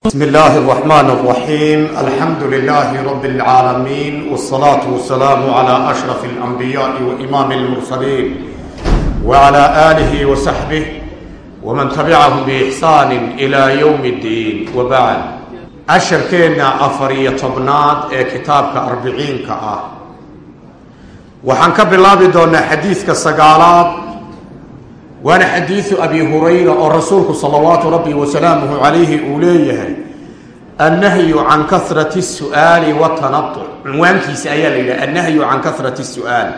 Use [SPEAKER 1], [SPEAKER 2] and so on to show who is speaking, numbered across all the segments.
[SPEAKER 1] بسم الله الرحمن الرحيم الحمد لله رب العالمين والصلاة والسلام على أشرف الأنبياء وإمام المرسلين وعلى آله وصحبه ومن تبعهم بإحسان إلى يوم الدين وبعد أشركينا أفرية طبناد كتابك أربعين كأه وحنك بالله بدون حديثك سقالات waana xadiidu abi hurayra oo rasuulku salawaatu rabbi wasalaamuhu calayhi uu leeyahay annahyu can karati su'aali watanauc cunwaankiisa ayaa la yidhaha annahyu can karati su'aal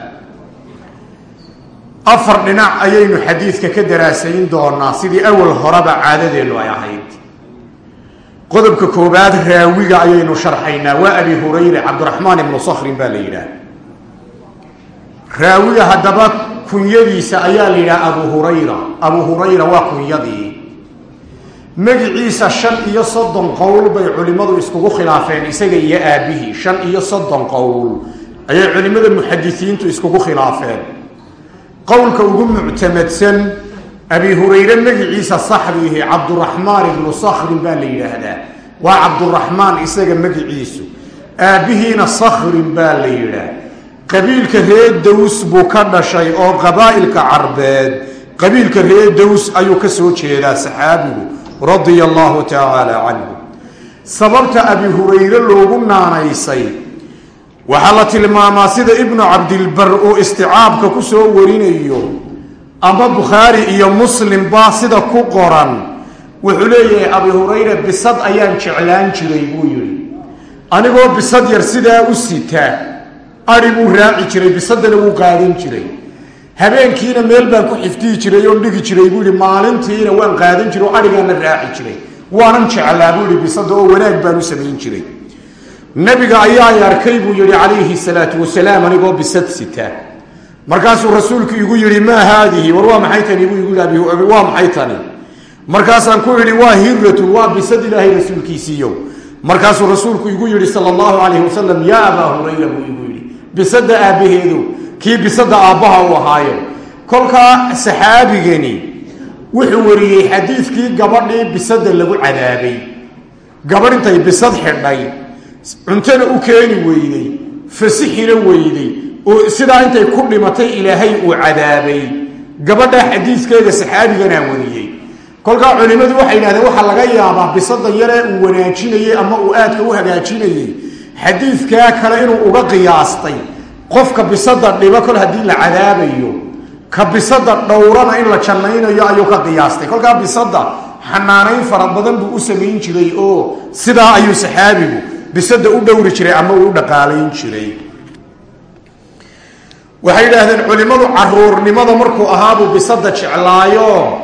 [SPEAKER 1] afar dhinac ayaynu xadiidka ka daraasayn doonaa sidii awal horeba caadadeennu ay ahayd qodobka koobaad raawiga ayaynu sharxaynaa waa abi hurayra cabdiraxmaan ibnu sakhrin baa la yidhaah raawiga kunyadiisa ayaa la yidhaha abu hurayra. Abu hurayra waa kunyadii. Magiciisa shan iyo soddon qowl bay culimmadu iskugu khilaafeen isaga iyo aabihii. Shan iyo soddon qowl ayay culimmada muxadisiintu iskugu khilaafeen. Qowlka ugu muctamadsan abi hurayre magiciisa saxbiihi cabduraxmaan ibnu sakhrin baa la yidhaahdaa. Waa cabduraxmaan isaga magiciisu. Aabbihiina sakhrin baa la yidhaah qabiilka reer daws buu ka dhashay oo qabaa'ilka carbeed qabiilka reer daws ayuu ka soo jeedaa saxaabigu radia allahu tacaala canhu. Sababta abi hurayre loogu naanaysay waxaa la tilmaamaa sida ibnu cabdilbar uu isticaabka ku soo warinayo ama bukhaari iyo muslim baa sida ku qoran. Wuxuu leeyahay abi hurayre bisad ayaan jeclaan jiray buu yidhi. Anigoo bisad yar sidaa u sitaa ari buu raaci jiray bisadana wuu qaadan jiray. Habeenkiina meel baan ku xifdihi jiray oon dhigi jiray buu yihi maalintiina waan qaadan jiray oo arigaana raaci jiray. Waanan jeclaa buu yihi bisada oo wanaag baan u samayn jiray. Nabiga ayaa arkay buu yihi calayhi salaatu wasalaam anigoo bisad sita. Markaasuu rasuulku igu yihi maa haadihi? War waa maxay tani? Buu igu yihi waa maxay tani? Markaasaan ku idhi waa hiratun waa bisad ilaahay rasuulkiisiiyo markaasuu rasuulku igu yihi sal allahu calayhi wasalam yaa abaa hurayra buu igu yidhi bisada aabbaheedu kii bisada aabbaha u ahaayo kolkaa saxaabigani wuxuu wariyey xadiidkii gabadhii bisada lagu cadaabay. Gabadh intay bisad xidhay cuntona u keeni weyday fasixina weyday oo sidaa intay ku dhimatay ilaahay uu cadaabay. Gabadhaa xadiidkeeda saxaabiganaa wariyey. Kolkaa culimmadu waxay yidhahdeen waxaa laga yaabaa bisada yaree uu wanaajinayey ama uu aadka u hagaajinayey xadiidkaa kale inuu uga qiyaastay. Qofka bisada dhibo kol haddii la cadaabayo ka bisada dhowrana in la jannaynayo ayuu ka qiyaastay. Kolkaa bisada xanaanayn fara badan buu u samayn jiray oo sidaa ayuu saxaabigu bisada u dhowri jiray ama uu u dhaqaalayn jiray. Waxay yidhaahdeen culimmadu caruurnimada markuu ahaabuu bisada jeclaayo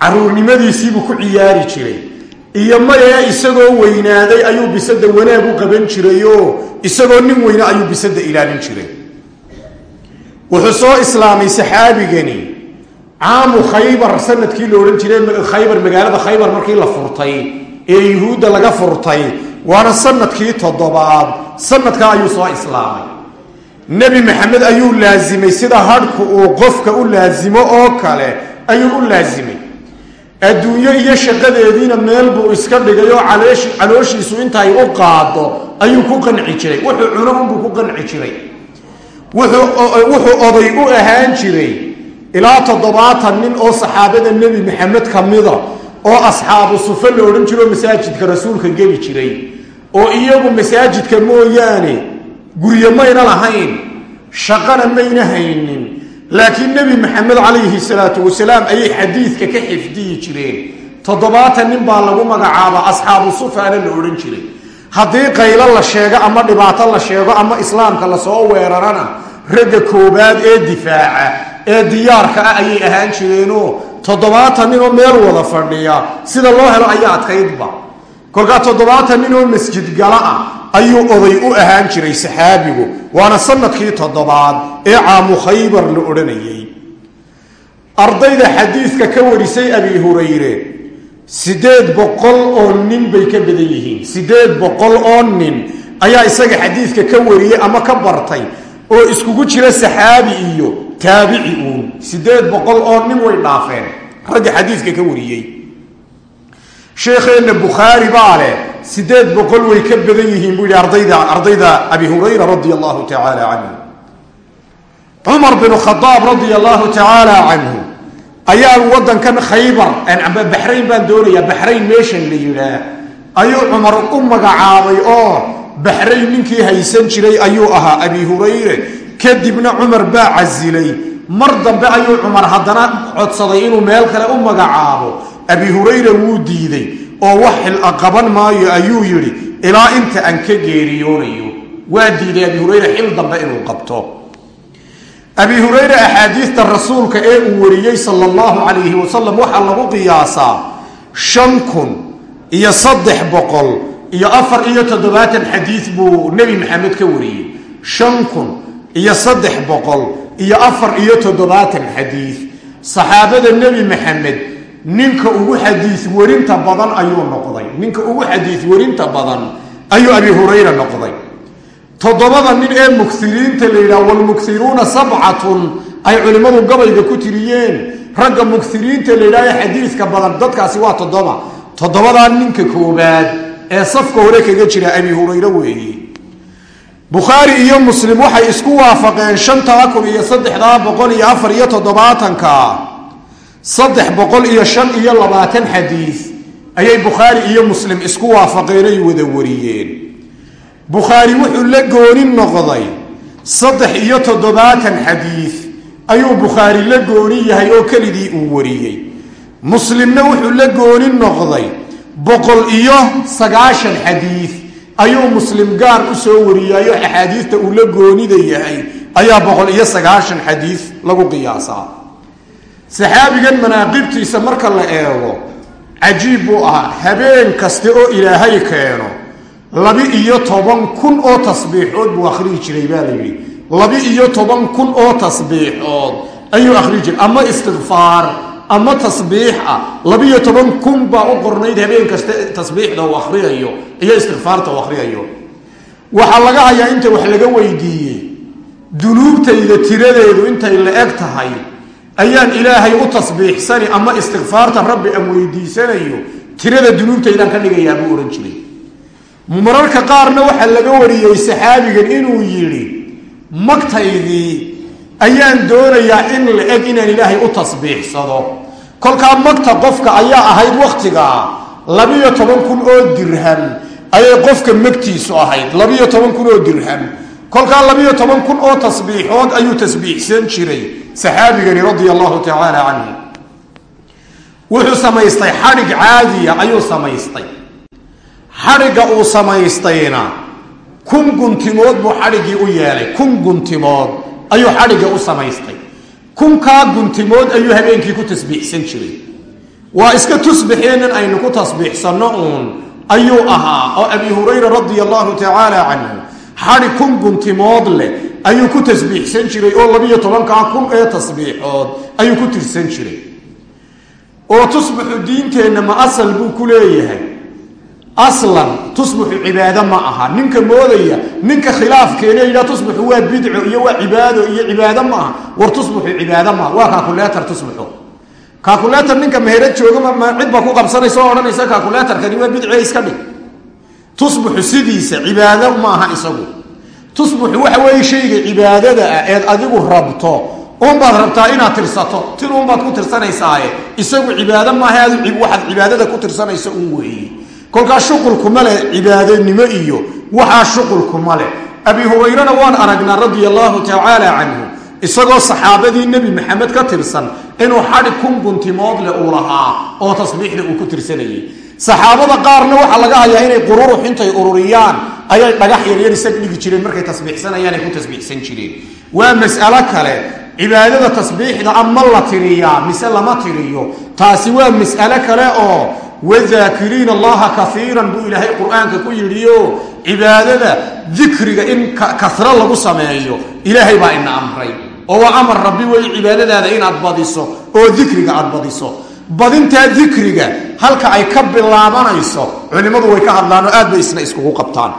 [SPEAKER 1] caruurnimadiisiibuu ku ciyaari jiray iyo maya isagoo weynaaday ayuu bisada wanaag u qaban jirayoo isagoo nin weyne ayuu bisada ilaalin jiray. Wuxuu soo islaamay saxaabigani. Caamu khaybar sannadkii la odhan jiray khaybar magaalada khaybar markii la furtay ee yuhuudda laga furtay waana sannadkii toddobaad. Sanadkaa ayuu soo islaamay. Nebi maxamed ayuu laasimay sida hadhku uu qofka u laasimo oo kale ayuu u laasimay adduunyo iyo shaqadeediina meel buu iska dhigay oo calooshiisu intay u qaado ayuu ku qanci jiray. Wuxuu cuno unbuu ku qanci jiray. Wuxuu oday u ahaan jiray ilaa toddobaatan nin oo saxaabada nebi maxamed ka mida oo asxaabu sufe la odhan jiro masaajidka rasuulka geli jiray oo iyagu masaajidka mooyaane guryo mayna lahayn shaqana mayna haynin laakiin nebi maxamed calayhi salaatu wasalaam ayay xadiidka ka xifdiyi jireen. Toddobaatan nin baa lagu magacaaba asxaabu sufaana la odhan jiray. Haddii qaylo la sheego ama dhibaato la sheego ama islaamka la soo weerarana ragga koobaad ee difaaca ee diyaarka ah ayay ahaan jireenoo toddobaatan ninoo meel wada fadhiya. Sida loo helo ayaa adkaydba kolkaa toddobaatan ninoo masjid gala ah ayuu oday u ahaan jiray saxaabigu waana sannadkii toddobaad ee caamu khaybar la odhanayay. Ardayda xadiidka ka warisay abi hurayre siddeed boqol oo nin bay ka badan yihiin. Siddeed boqol oo nin ayaa isaga xadiidka ka wariyey ama ka bartay oo iskugu jira saxaabi iyo taabici uun. Siddeed boqol oo nin way dhaafeen. Ragga xadiidka ka wariyey sheekheenna bukhaari baa leh sideed boqol way ka badan yihiin buu yihi ardayda ardayda abi hurayra radia allahu tacaala canhu cumar bin khadaab radia allahu tacaala canhu ayaa wadankan khaybar baxrayn baan doonayaa baxrayn meeshan la yidhaah ayuu cumar u magacaabay oo baxrayn ninkii haysan jiray ayuu ahaa abi hurayre. Kadibna cumar baa casilay. Mar dambe ayuu cumar haddana codsaday inuu meel kale u magacaabo abi hurayre wuu diiday oo wax xil-a qaban maayo ayuu yidhi ilaa inta aan ka geeriyoonayo. Waa diiday abi hurayre xil dambe inuu qabto. Abi hurayre axaadiista rasuulka ee uu wariyey sala allahu calayhi wasalam waxaa lagu qiyaasaa shan kun iyo saddex boqol iyo afar iyo toddobaatan xadiid buu nebi maxamed ka wariyey. Shan kun iyo saddex boqol iyo afar iyo toddobaatan xadiid saxaabada nebi maxamed ninka ugu xadiis werinta badan ayuu noqday. Ninka ugu xadiis werinta badan ayuu abi hurayra noqday. Toddobada nin ee mugsiriinta la yidhaha walmugsiruuna sabcatun ay culimmadu gabayga ku tiriyeen. Ragga mugsiriinta la yidhaha xadiiska badan dadkaasi waa toddoba. Toddobadaa ninka koobaad ee safka hore kaga jira abi hurayre weeye. Bukhaari iyo muslim waxay isku waafaqeen shantaa kun iyo saddexdaa boqol iyo afar iyo toddobaatanka saddex boqol iyo shan iyo labaatan xadiis ayay bukhaari iyo muslim isku waafaqeenay wada wariyeen. Bukhaari wuxuu la gooni noqday saddex iyo toddobaatan xadiis ayuu bukhaari la gooni yahay oo kelidii uu wariyey. Muslimna wuxuu la gooni noqday boqol iyo sagaashan xadiis ayuu muslim gaar u soo wariyaayo axaadiista uu la goonida yahay ayaa boqol iyo sagaashan xadiis lagu qiyaasaa saxaabigan manaaqibtiisa marka la eego cajiib buu ahaa. Habeen kaste oo ilaahay keeno labi-iyo toban kun oo tasbiixood buu akhrihi jiray baa la yidhi. Labi-iyo toban kun oo tasbiixood ayuu akhrihi jiray. Ama istikfaar ama tasbiix ah labiyo toban kun baa u qornayd habeen kaste tasbiixda uu akhriyayo iyo istikfaarta uu akhriyayo. Waxaa laga hayaa inta wax laga weydiiyey. Dunuubtayda tiradeedu intay la eg tahay ayaan ilaahay u tasbiixsani ama istikfaarta rabbi aan weydiisanayo tirada dunuubtaydaan ka dhigayaa buu ohan jiray. Mararka qaarna waxaa laga wariyey saxaabigan inuu yidhi magtaydii ayaan doonayaa in la eg inaan ilaahay u tasbiixsado. Kolkaa magta qofka ayaa ahayd wakhtigaa labiyo toban kun oo dirham ayay qofka magtiisu ahayd labiyo toban kun oo dirham. Kolkaa labiyo toban kun oo tasbiixood ayuu tasbiixsan jiray saxaabigani radia allahu tacaala canhu wuxuu samaystay xadhig caadiya ayuu samaystay. Xadhigga uu samaystayna kun guntimood buu xadhiggii u yeelay. Kun guntimood ayuu xadhigga u samaystay. Kunkaa guntimood ayuu habeenkii ku tasbiixsan jiray. Waa iska tusbixeenin aynu ku tasbiixsanno uun ayuu ahaa oo abi hurayra radia allahu tacaala canhu xadhig kun guntimood leh ayuu ku tasbiixsan jiray oo labiyo tobankaa kun ee tasbiixood. Ayuu ku tirsan jiray. Oo tusbixu diinteenna ma asal buu ku leeyahay. Aslan tusbixu cibaado ma aha. Ninka moodaya ninka khilaafkeena yidhaha tusbixu waa bidco iyo waa cibaado iyo cibaado ma aha. War tusbixu cibaado maaha waa kaakuleetar tusbixu kaakuleetar ninka meherad jooga ma cid baa ku qabsanaysa oo odhanaysa kaakuleetarkani waa bidce iska dhig. Tusbixu sidiisa cibaado ma aha isagu tusbixu waxa weeye shayga cibaadada ah eed adigu rabto unbaad rabtaa inaad tirsato. Tin unbaad ku tirsanaysaye isagu cibaado maaha ad waxaad cibaadada ku tirsanaysa un weeye. Kolkaa shuqulkuma leh cibaadanimo iyo waxaa shuqulkuma leh. Abi hurayrana waan aragnaa radia allahu tacaala canhu isagoo saxaabadii nebi maxamed ka tirsan inuu xadhig kun guntimood leh uu lahaa oo tasbiixda uu ku tirsanayay saxaabada qaarna waxaa laga hayaa inay qururux intay ururiyaan ayay dhagax yaryar isag dhigi jireen markay tasbiixsanayaan ay ku tasbiixsan jireen. Waa mas'alo kale cibaadada tasbiixda ama la tiriyaa mise lama tiriyo. Taasi waa mas'alo kale oo wadaakiriina allaha kaiiran buu ilaahay qur'aanka ku yidhiyo cibaadada dikriga in kasro lagu sameeyo ilaahay baa ina amray. Oo waa amar rabbi wey cibaadadaada inaad badiso oo dikriga aad badiso. Badintaa dikriga halka ay ka bilaabanayso culimmadu way ka hadlaanoo aad bay isna iskugu qabtaan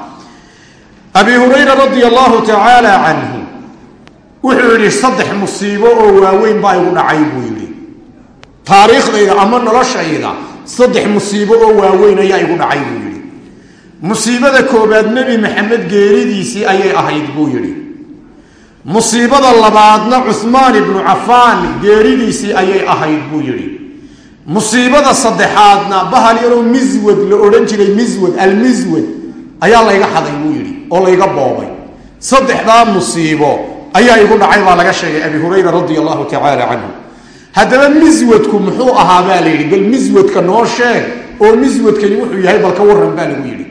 [SPEAKER 1] abi hurayra radia allahu tacaala canhu wuxuu yidhi saddex musiibo oo waaweyn baa igu dhacay buu yidhi. Taariikhdayda ama noloshayda saddex musiibo oo waaweyn ayaa igu dhacay buu yidhi. Musiibada koobaad nebi maxamed geeridiisii ayay ahayd buu yidhi. Musiibada labaadna cuhmaan ibnu cafaan geeridiisii ayay ahayd buu yidhi. Musiibada saddexaadna bahal yaroo miswad la odhan jiray miswad almiswad ayaa layga xaday oo layga boobay. Saddexdaa musiibo ayaa igu dhacay baa laga sheegay abi hurayra radia allahu tacaala canhu. Haddaba miswadku muxuu ahaa baa la yidhi bal miswadka noo sheeg oo miswadkani wuxuu yahay bal ka waran baa lagu yidhi.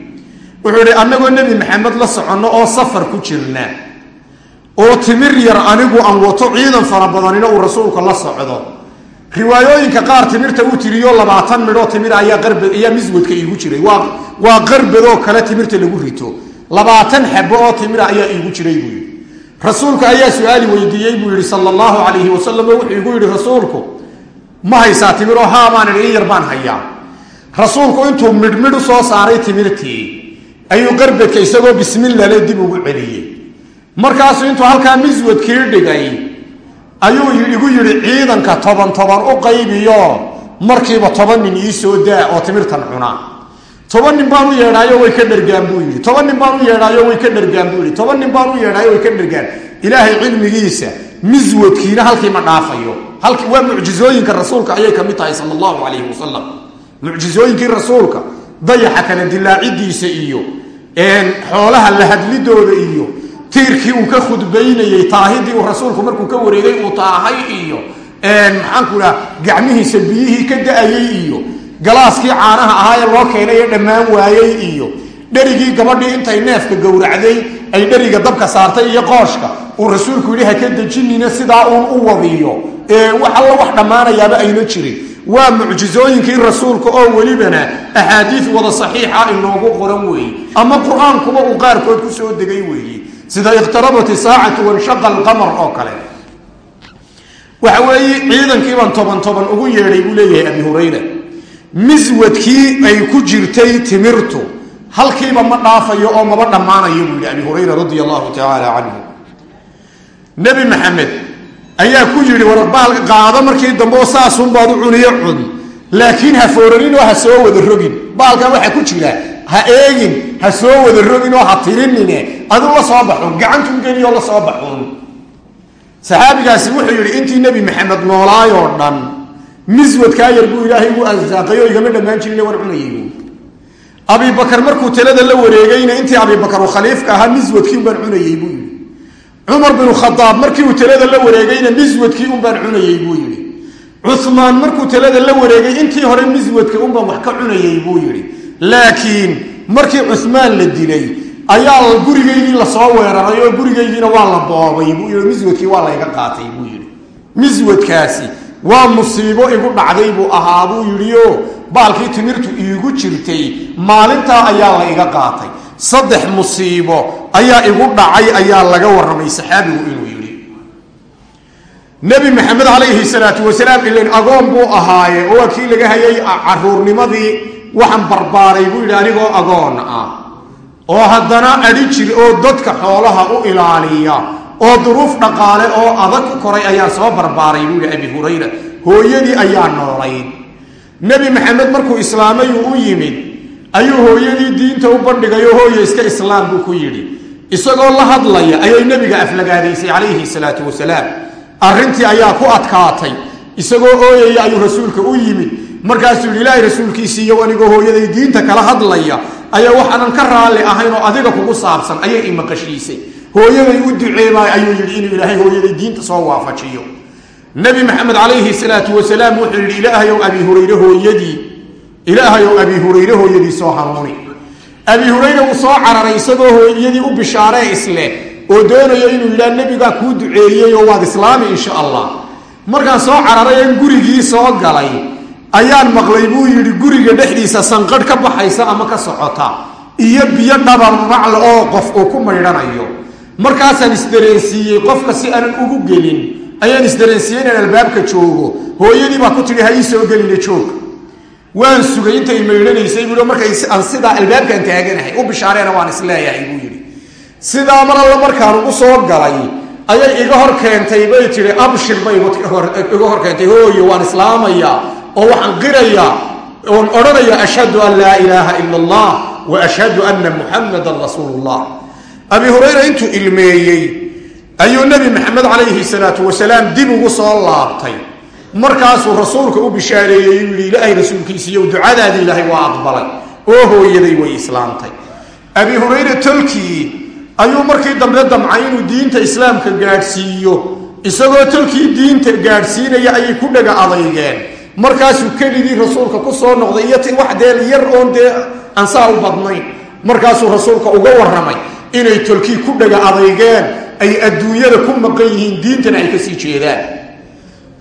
[SPEAKER 1] Wuxuu yidhi annagoo nebi maxamed la soconno oo safar ku jirna oo timir yar anigu aan wato ciidan fara badanina uu rasuulka la socdo. Riwaayooyinka qaar timirta uu tiriyo labaatan midhoo timir ayaa miswadka iigu jiray. Waa qarbadoo kale timirta lagu rito labaatan xabo oo timira ayaa iigu jiray buu yidhi. Rasuulka ayaa su'aali weydiiyey buu yidhi sala allahu calayhi wasalam oo wuxuu igu yidhi rasuulku ma haysaa timiroo haabaan idhi in yar baan hayaa. Rasuulku intuu midhmidh u soo saaray timirtii ayuu qarbadka isagoo bismillale dib ugu celiyey. Markaasuu intuu halkaa miswadkii dhigay ayuu igu yidhi ciidanka toban toban u qaybiyo markiiba toban nin ii soo daa oo timirtan cuna toban nin baan u yeedhaayo way ka dhargaan buu yidhi. Toban nin baan u yeedhaayo way ka dhargaan buu yidhi. Toban nin baan u yeedhaayo way ka dhargaan. Ilaahay cilmigiisa miswadkiina halkii ma dhaafayo. Waa mucjizooyinka rasuulka ayay ka mid tahay sala allahu calayhi wasalam mucjizooyinkii rasuulka dayaxa kala dilaacidiisa iyo xoolaha la hadlidooda iyo tiirkii uu ka khudbaynayey taahidii uu rasuulku markuu ka wareegay uu taahay iyo maxaanku dhaha gacmihiisa biyihii ka da'ayey iyo galaaskii caanaha ahaa ee loo keenay ee dhammaan waayey iyo dherigii gabadhii intay neefka gowracday ay dheriga dabka saartay iyo qooshka uu rasuulku yidhi haka dejinina sidaa uun u wadiyo. Ee alla wax dhammaanayaaba ayna jirin. Waa mucjizooyinkii rasuulka oo welibana axaadiis wada saxiixa inoogu qoran weeye ama qur'aankuba uu qaarkood ku soo degay weeye sida iqtarabat isaacatu wanshaqa alqamar oo kale. Waxa weeye ciidankiibaan toban toban ugu yeedhay buu leeyahay abi hurayra miswadkii ay ku jirtay timirtu. Halkiiba ma dhaafayo oo maba dhammaanayo buu yihi abi hurayra radia allahu tacaala canhu nebi maxamed ayaa ku yidhi warbaal qaado markii dambe oo saasunbaad u cuniyo cun. Laakiin ha fooranin oo ha soo wada rogin. Baalkan waxaa ku jira ha eegin ha soo wada rogin oo ha tirinine. Adu la soo baxun gacantun geliyo la soo baxun saxaabigaasi wuxuu yidhi intii nebi maxamed noolaayoo dhan miswadkaa yar buu ilaahay u arsaaqay igama dhammaan jirin war cunayay abibakar markuu talada la wareegayna intii abibakar uu khaliifka ahaa miswadkii unbaan cunayey buu yidhi. Cumar binu khadaab markii uu talada la wareegayna miswadkii unbaan cunayey buu yidhi. Cumaan markuu talada la wareegay intii hore miswadka unbaan wax ka cunayey buu yidhi. Laakiin markii cumaan la dilay ayaa gurigaygii la soo weeraray oo gurigaygiina waa la boobay buu yii miswadkii waa layga qaatay buu yidhi. Miswadkaasi waa musiibo igu dhacday buu ahaa buu yidhio baalkii timirtu iigu jirtay maalintaa ayaa la iga qaatay. Saddex musiibo ayaa igu dhacay ayaa laga warramay saxaabigu inuu yidhi. Nebi maxamed calayhi salaatu wasalaam ilan agoon buu ahaaye oo waa kii laga hayay caruurnimadii waxaan barbaaray buu yidhi anigoo agoon ah oo haddana adhi jir oo dadka xoolaha u ilaaliya oo duruuf dhaqaale oo adag koray ayaa soo barbaaray buu yihi abi hurayra. Hooyadii ayaa noolayd. Nebi maxamed markuu islaamay uu u yimid ayuu hooyadii diinta u bandhigayo hooye iska islaam buu ku yidhi. Isagoo la hadlaya ayay nebiga aflagaadaysay calayhi salaatu wasalaam. Arrintii ayaa ku adkaatay. Isagoo ooyaya ayuu rasuulka u yimid. Markaasuu yidhi ilaahay rasuulkiisiiyo anigoo hooyaday diinta kala hadlaya ayaa waxaanan ka raalli ahayn oo adiga kugu saabsan ayay imaqashiisay hooyaday u duceebay ayuu yidhi inuu ilaahay hooyaday diinta soo waafajiyo. Nebi maxamed calayhi salaatu wasalaam wuxuu yidhi ilaahayow abi hurayre hooyadii ilaahayow abi hurayre hooyadii soo hanuuni abi hurayre uu soo cararay isagoo hooyadii u bishaaree isleh oo doonayo inuu yidhaha nebigaa kuu duceeyey oo waad islaami insha allah. Markaan soo cararay an gurigii soo galay. Ayaan maqlay buu yidhi guriga dhexdiisa sanqadh ka baxaysa ama ka socota iyo biyo dhabarracla oo qof uu ku maydhanayo markaasaan isdareensiiyey qofka si aanan ugu gelin ayaan isdareensiiyey inaan albaabka joogo. Hooyadii baa ku tidhi ha ii soo gelina joog. Waan sugay intay maydhanaysay buu markay aan sidaa albaabkaan taaganahay u bishaareena waan is leeyahay buu yidhi. Sidaa mar alla markaan ugu soo galay ayay iga hor keentay bay tidhi abshir bay iga hor keentay hooyo waan islaamayaa oo waxaan qirayaa oon odhanaya ashhadu an laa ilaaha ila allah wa ashhadu anna muxamadan rasuulu llah abi hurayra intuu ilmeeyey ayuu nebi maxamed calayhi salaatu wasalaam dib ugu soo laabtay. Markaasuu rasuulka u bishaareeyey uu yihi ilaahay rasuulkiisiiyo ducadaadii ilaahay waa aqbalay. Oo hooyaday way islaamtay. Abi hurayre tolkii ayuu markii dambe damcay inuu diinta islaamka gaadhsiiyo. Isagoo tolkii diinta gaadhsiinaya ayay ku dhaga adeygeen markaasuu keligii rasuulka ku soo noqday iyo wax deel yar oon dee ansaa u badnayn. Markaasuu rasuulka uga warramay inay tolkii ku dhaga adeygeen ay adduunyada ku maqan yihiin diintana ay ka sii jeedaan.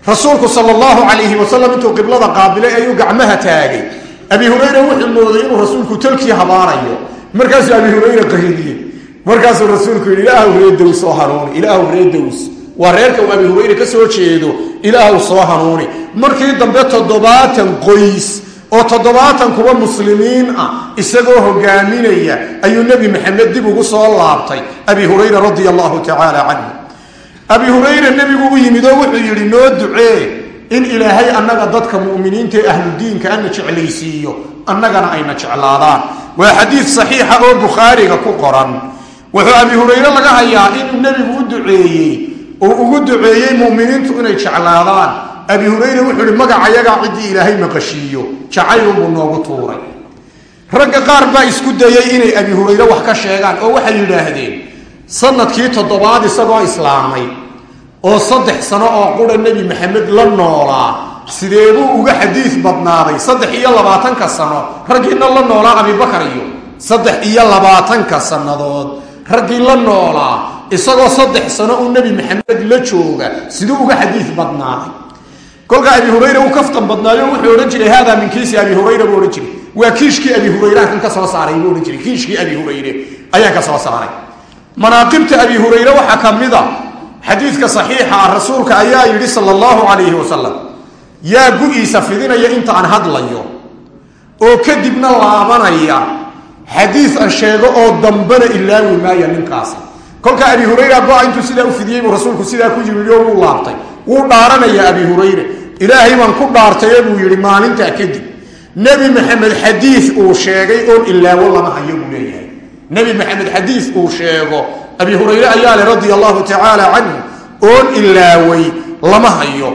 [SPEAKER 1] Rasuulku sal allahu calayhi wasalam intuu qiblada qaabilay ayuu gacmaha taagay. Abi hurayra wuxuu mooday inuu rasuulku tolkii habaarayo. Markaasuu abi hurayra qayliyey markaasuu rasuulku yidhi ilaahu ree dows oo hanuuni ilaahu ree dows waa reerka uu abi hurayre ka soo jeedo ilaahu soo hanuuni. Markii dambe toddobaatan qoys oo toddobaatan kuwa muslimiin ah isagoo hogaaminaya ayuu nebi maxamed dib ugu soo laabtay abi hurayra radia allahu tacaala canhu. Abi hurayra nebigu u yimid oo wuxuu yidhi noo ducee in ilaahay annaga dadka mu'miniinta ee ahludiinka ana jeclaysiiyo annagana ayna jeclaadaan. Waa xadiid saxiixa oo bukhaariga ku qoran. Wuxuu abi hurayre laga hayaa inuu nebigu u duceeyey oo ugu duceeyey mu'miniintu inay jeclaadaan abi hurayre wuxuu ihi magacayagaa ciddii ilaahay maqashiiyo jacaylunbuu noogu tuuray. Ragga qaar baa isku dayay inay abi hurayre wax ka sheegaan oo waxay yidhaahdeen sannadkii toddobaad isagoo islaamay oo saddex sano oo qura nebi maxamed la noolaa sideebuu uga xadiis badnaaday? Saddex iyo labaatanka sano raggiina la noolaa abibakar iyo saddex iyo labaatanka sannadood raggii la noolaa isagoo saddex sano uu nebi maxamed la jooga siduu uga xadiis badnaaday kolkaa abi hurayra uu kaftan badnaayo wuxuu odhan jiray haadaa min kiisi abi hurayra buu odhan jiray. Waa kiishkii abi hurayre kan ka soo saaray buu odhan jiray. Kiishkii abi hurayre ayaan ka soo saaray. Manaaqibta abi hurayre waxaa ka mid a xadiidka saxiixa ah rasuulka ayaa yidhi sala allahu calayhi wasalam yaa gu-iisa fidinaya inta aan hadlayo oo kadibna laabanaya xadiis aan sheego oo dambana ilaawi maaya ninkaasi. Kolkaa abi hurayra go-a intuu sidaa u fidiyey rasuulku sidaa ku yimid oo laabtay. Wuu dhaaranaya abi hurayre ilaahay baan ku dhaartaye buu yidhi maalintaa kadib. Nebi maxamed xadiis uu sheegay oon ilaawo lama hayo buu leeyahay. Nebi maxamed xadiis uu sheego abi hurayre ayaa le radia allahu tacaala canhu oon ilaaway lama hayo.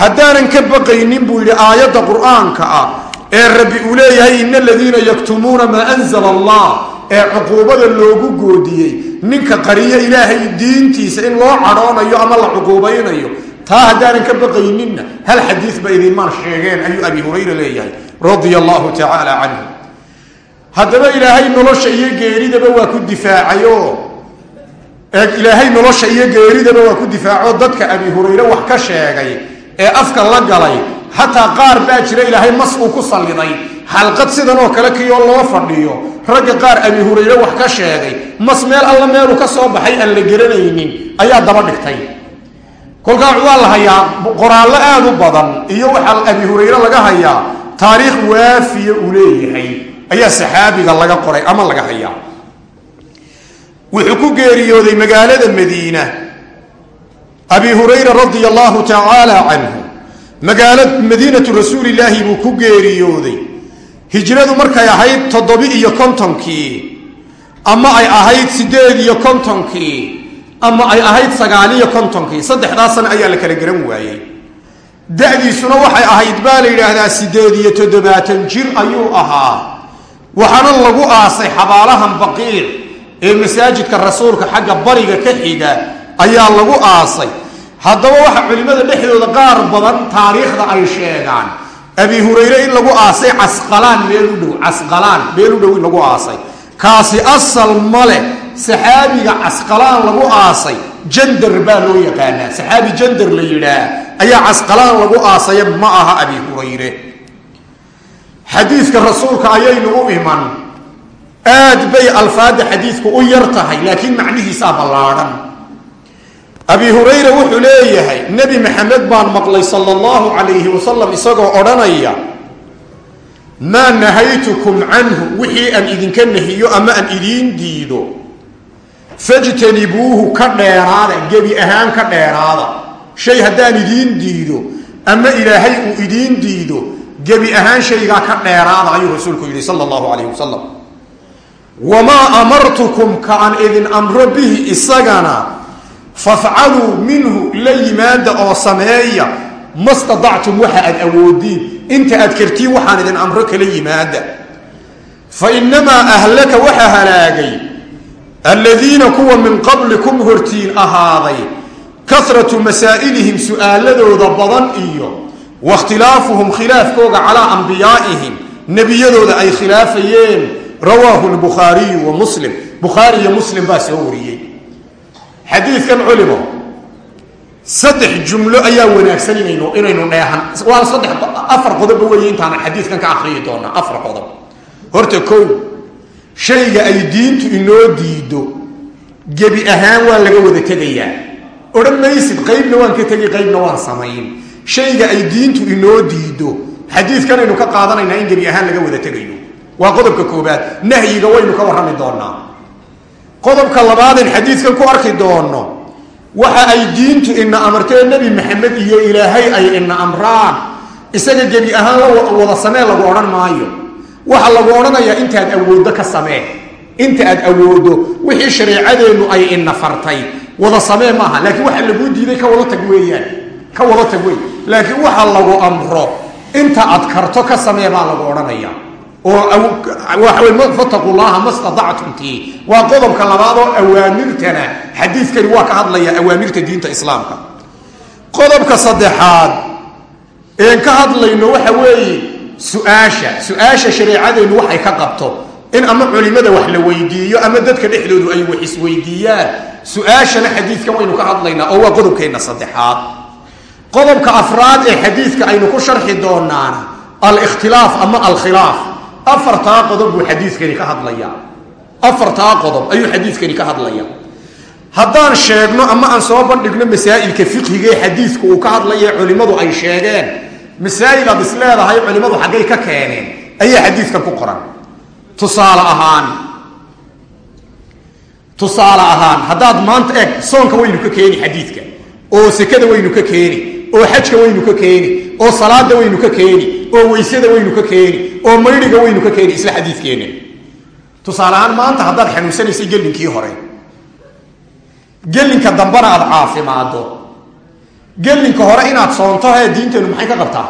[SPEAKER 1] Haddaanan ka baqaynin buu yidhi aayadda qur'aanka ah ee rabbi uu leeyahay ina aladiina yaktumuuna maa anzala allah ee cuquubada loogu goodiyey. Ninka qariyo ilaahay diintiisa in loo cadhoonayo ama la cuquubaynayo taa haddaanan ka baqayninna hal xadiis ba idinmaan sheegeen ayuu abi hurayra leeyahay radia allahu tacaala canhu. Haddaba ilaahay nolosha iyo geeridaba waa ku difaacayo ilaahay nolosha iyo geeridaba waa ku difaaco dadka abi hurayre wax ka sheegay ee afka la galay xataa qaar baa jira ilaahay mas uu ku salliday. Xalqad sidan oo kale kiyoo loo fadhiyo ragga qaar abi hurayre wax ka sheegay mas meel alla meeluu ka soo baxay aan la garanaynin ayaa daba dhigtay kolkaa waa la hayaa qoraallo aad u badan iyo waxaa abi hurayre laga hayaa taariikh waafiya uu leeyahay ayaa saxaabiga laga qoray ama laga hayaa. Wuxuu ku geeriyooday magaalada madiina. Abi hurayra radia allahu tacaala canhu magaala madiinatu rasuulilaahi buu ku geeriyooday. Hijradu markay ahayd toddobi-iyo kontonkii ama ay ahayd siddeed iyo kontonkii ama ay ahayd sagaaliyo kontonkii saddexdaa sano ayaa la kala garan waayey. Da-diisuna waxay ahayd baa la yidhaahdaa siddeed iyo toddobaatan jir ayuu ahaa. Waxaana lagu aasay xabaalahan baqiic ee masaajidka rasuulka xagga bariga ka xiga ayaa lagu aasay. Haddaba waxa culimmada dhexdooda qaar badan taariikhda ay sheegaan. Abi hurayre in lagu aasay casqalaan meel u dhow casqalaan meel u dhow in lagu aasay. Kaasi asal male saxaabiga casqalaan lagu aasay jandar baa loo yaqaanaa. Saxaabi jandar la yidhaah ayaa casqalaan lagu aasaya ma aha abi hurayre. Xadiidka rasuulka ayaynu u iman. Aad bay alfaada xadiidku u yar tahay laakiin macnihiisaa ballaadhan abi hurayra wuxuu leeyahay nebi maxamed baan maqlay sala allahu calayhi wasalam isagoo odhanaya maa nahaytukum canhu wixii aan idinka nahiyo ama aan idiin diido fajtanibuuhu ka dheeraada gebi ahaan ka dheeraada. Shay haddaan idiin diido ama ilaahay uu idiin diido gebi ahaan shaygaa ka dheeraada ayuu rasuulku yidhi sala allahu calayh wasalam wamaa amartukum ka aan idin amro bihi isagana fafcaluu minhu la yimaada oo sameeya ma stadactum waxa aad awoodiin. Inta aad kartiin waxaan idin amro kala yimaada. Fa inamaa ahlaka waxaa halaagay aladiina kuwa min qablikum hortiin ahaaday karatu masaa'ilihim su'aaladooda badan iyo wakhtilaafuhum khilaafkooga calaa ambiyaaihim nebiyadooda ay khilaafayeen rawaahu lbukhaariyu wa muslim bukhaari iyo muslim baa soo wariyey xadiidkan culimo saddex jumlo ayaa wanaagsan inaynu inaynu dheehan waa saddex afar qodoba weeye intaanan xadiidkan ka akriyi doonaa afar qodob horta kow shayga ay diintu inoo diido gebi ahaan waa laga wada tegayaa. Odhan maysid qaybna waan ka tegi qaybna waan samayn. Shayga ay diintu inoo diido xadiidkanaynu ka qaadanaynaa in gebi ahaan laga wada tegayo. Waa qodobka koobaad nahyiga waynu ka warrami doonaa qodobka labaadeen xadiidkan ku arki doono waxa ay diintu ina amartee nebi maxamed iyo ilaahay ay ina amraan. Isaga gebi ahaan la wada samee lagu odhan maayo waxa lagu odhanayaa intaad awooddo ka samee. Inta aad awooddo wixii shareecadeennu ay ina fartay wada samee maaha. Laakiin waxa laguu diiday ka wada tag weeyaan. Ka wada tag wey laakiin waxa lagu amro inta aad karto ka samee baa lagu odhanaya oo fataquu llaha ma stadactumtii waa qodobka labaad oo awaamirtana xadiidkani waa ka hadlaya awaamirta diinta islaamka. Qodobka saddexaad een ka hadlayno waxa weeye su'aasha su'aasha shareecadeennu waxay ka qabto in ama culimada wax la weydiiyo ama dadka dhexdoodu ay wax isweydiiyaan. Su'aashana xadiidkan waynu ka hadlaynaa oo waa qodobkeenna saddexaad. Qodobka afraad ee xadiidka aynu ku sharxi doonaana alikhtilaaf ama alkhilaaf. Afartaa qodob buu xadiidkani ka hadlaya afartaa qodob ayuu xadiidkani ka hadlaya haddaan sheegno ama aan soo bandhigno masaa'ilka fiqhiga ee xadiidku uu ka hadlaya culimmadu ay sheegeen masaa'il aad is leedahay culimmadu xaggay ka keeneen. Ayaa xadiidkan ku qoran. Tusaale ahaan tusaale ahaan haddaad maanta eeg soonka waynu ka keeni xadiidka oo sekada waynu ka keeni oo xajka waynu ka keeni oo salaada waynu ka keeni oo weysada waynu ka keeni oo maydhiga waynu ka keeni isla xadiidkeenna tusaale ahaan maanta haddaad xanuunsanaysay gellinkii hore. Gellinka dambena aad caafimaado gellinka hore inaad soonto hee diinteennu maxay ka qabtaa?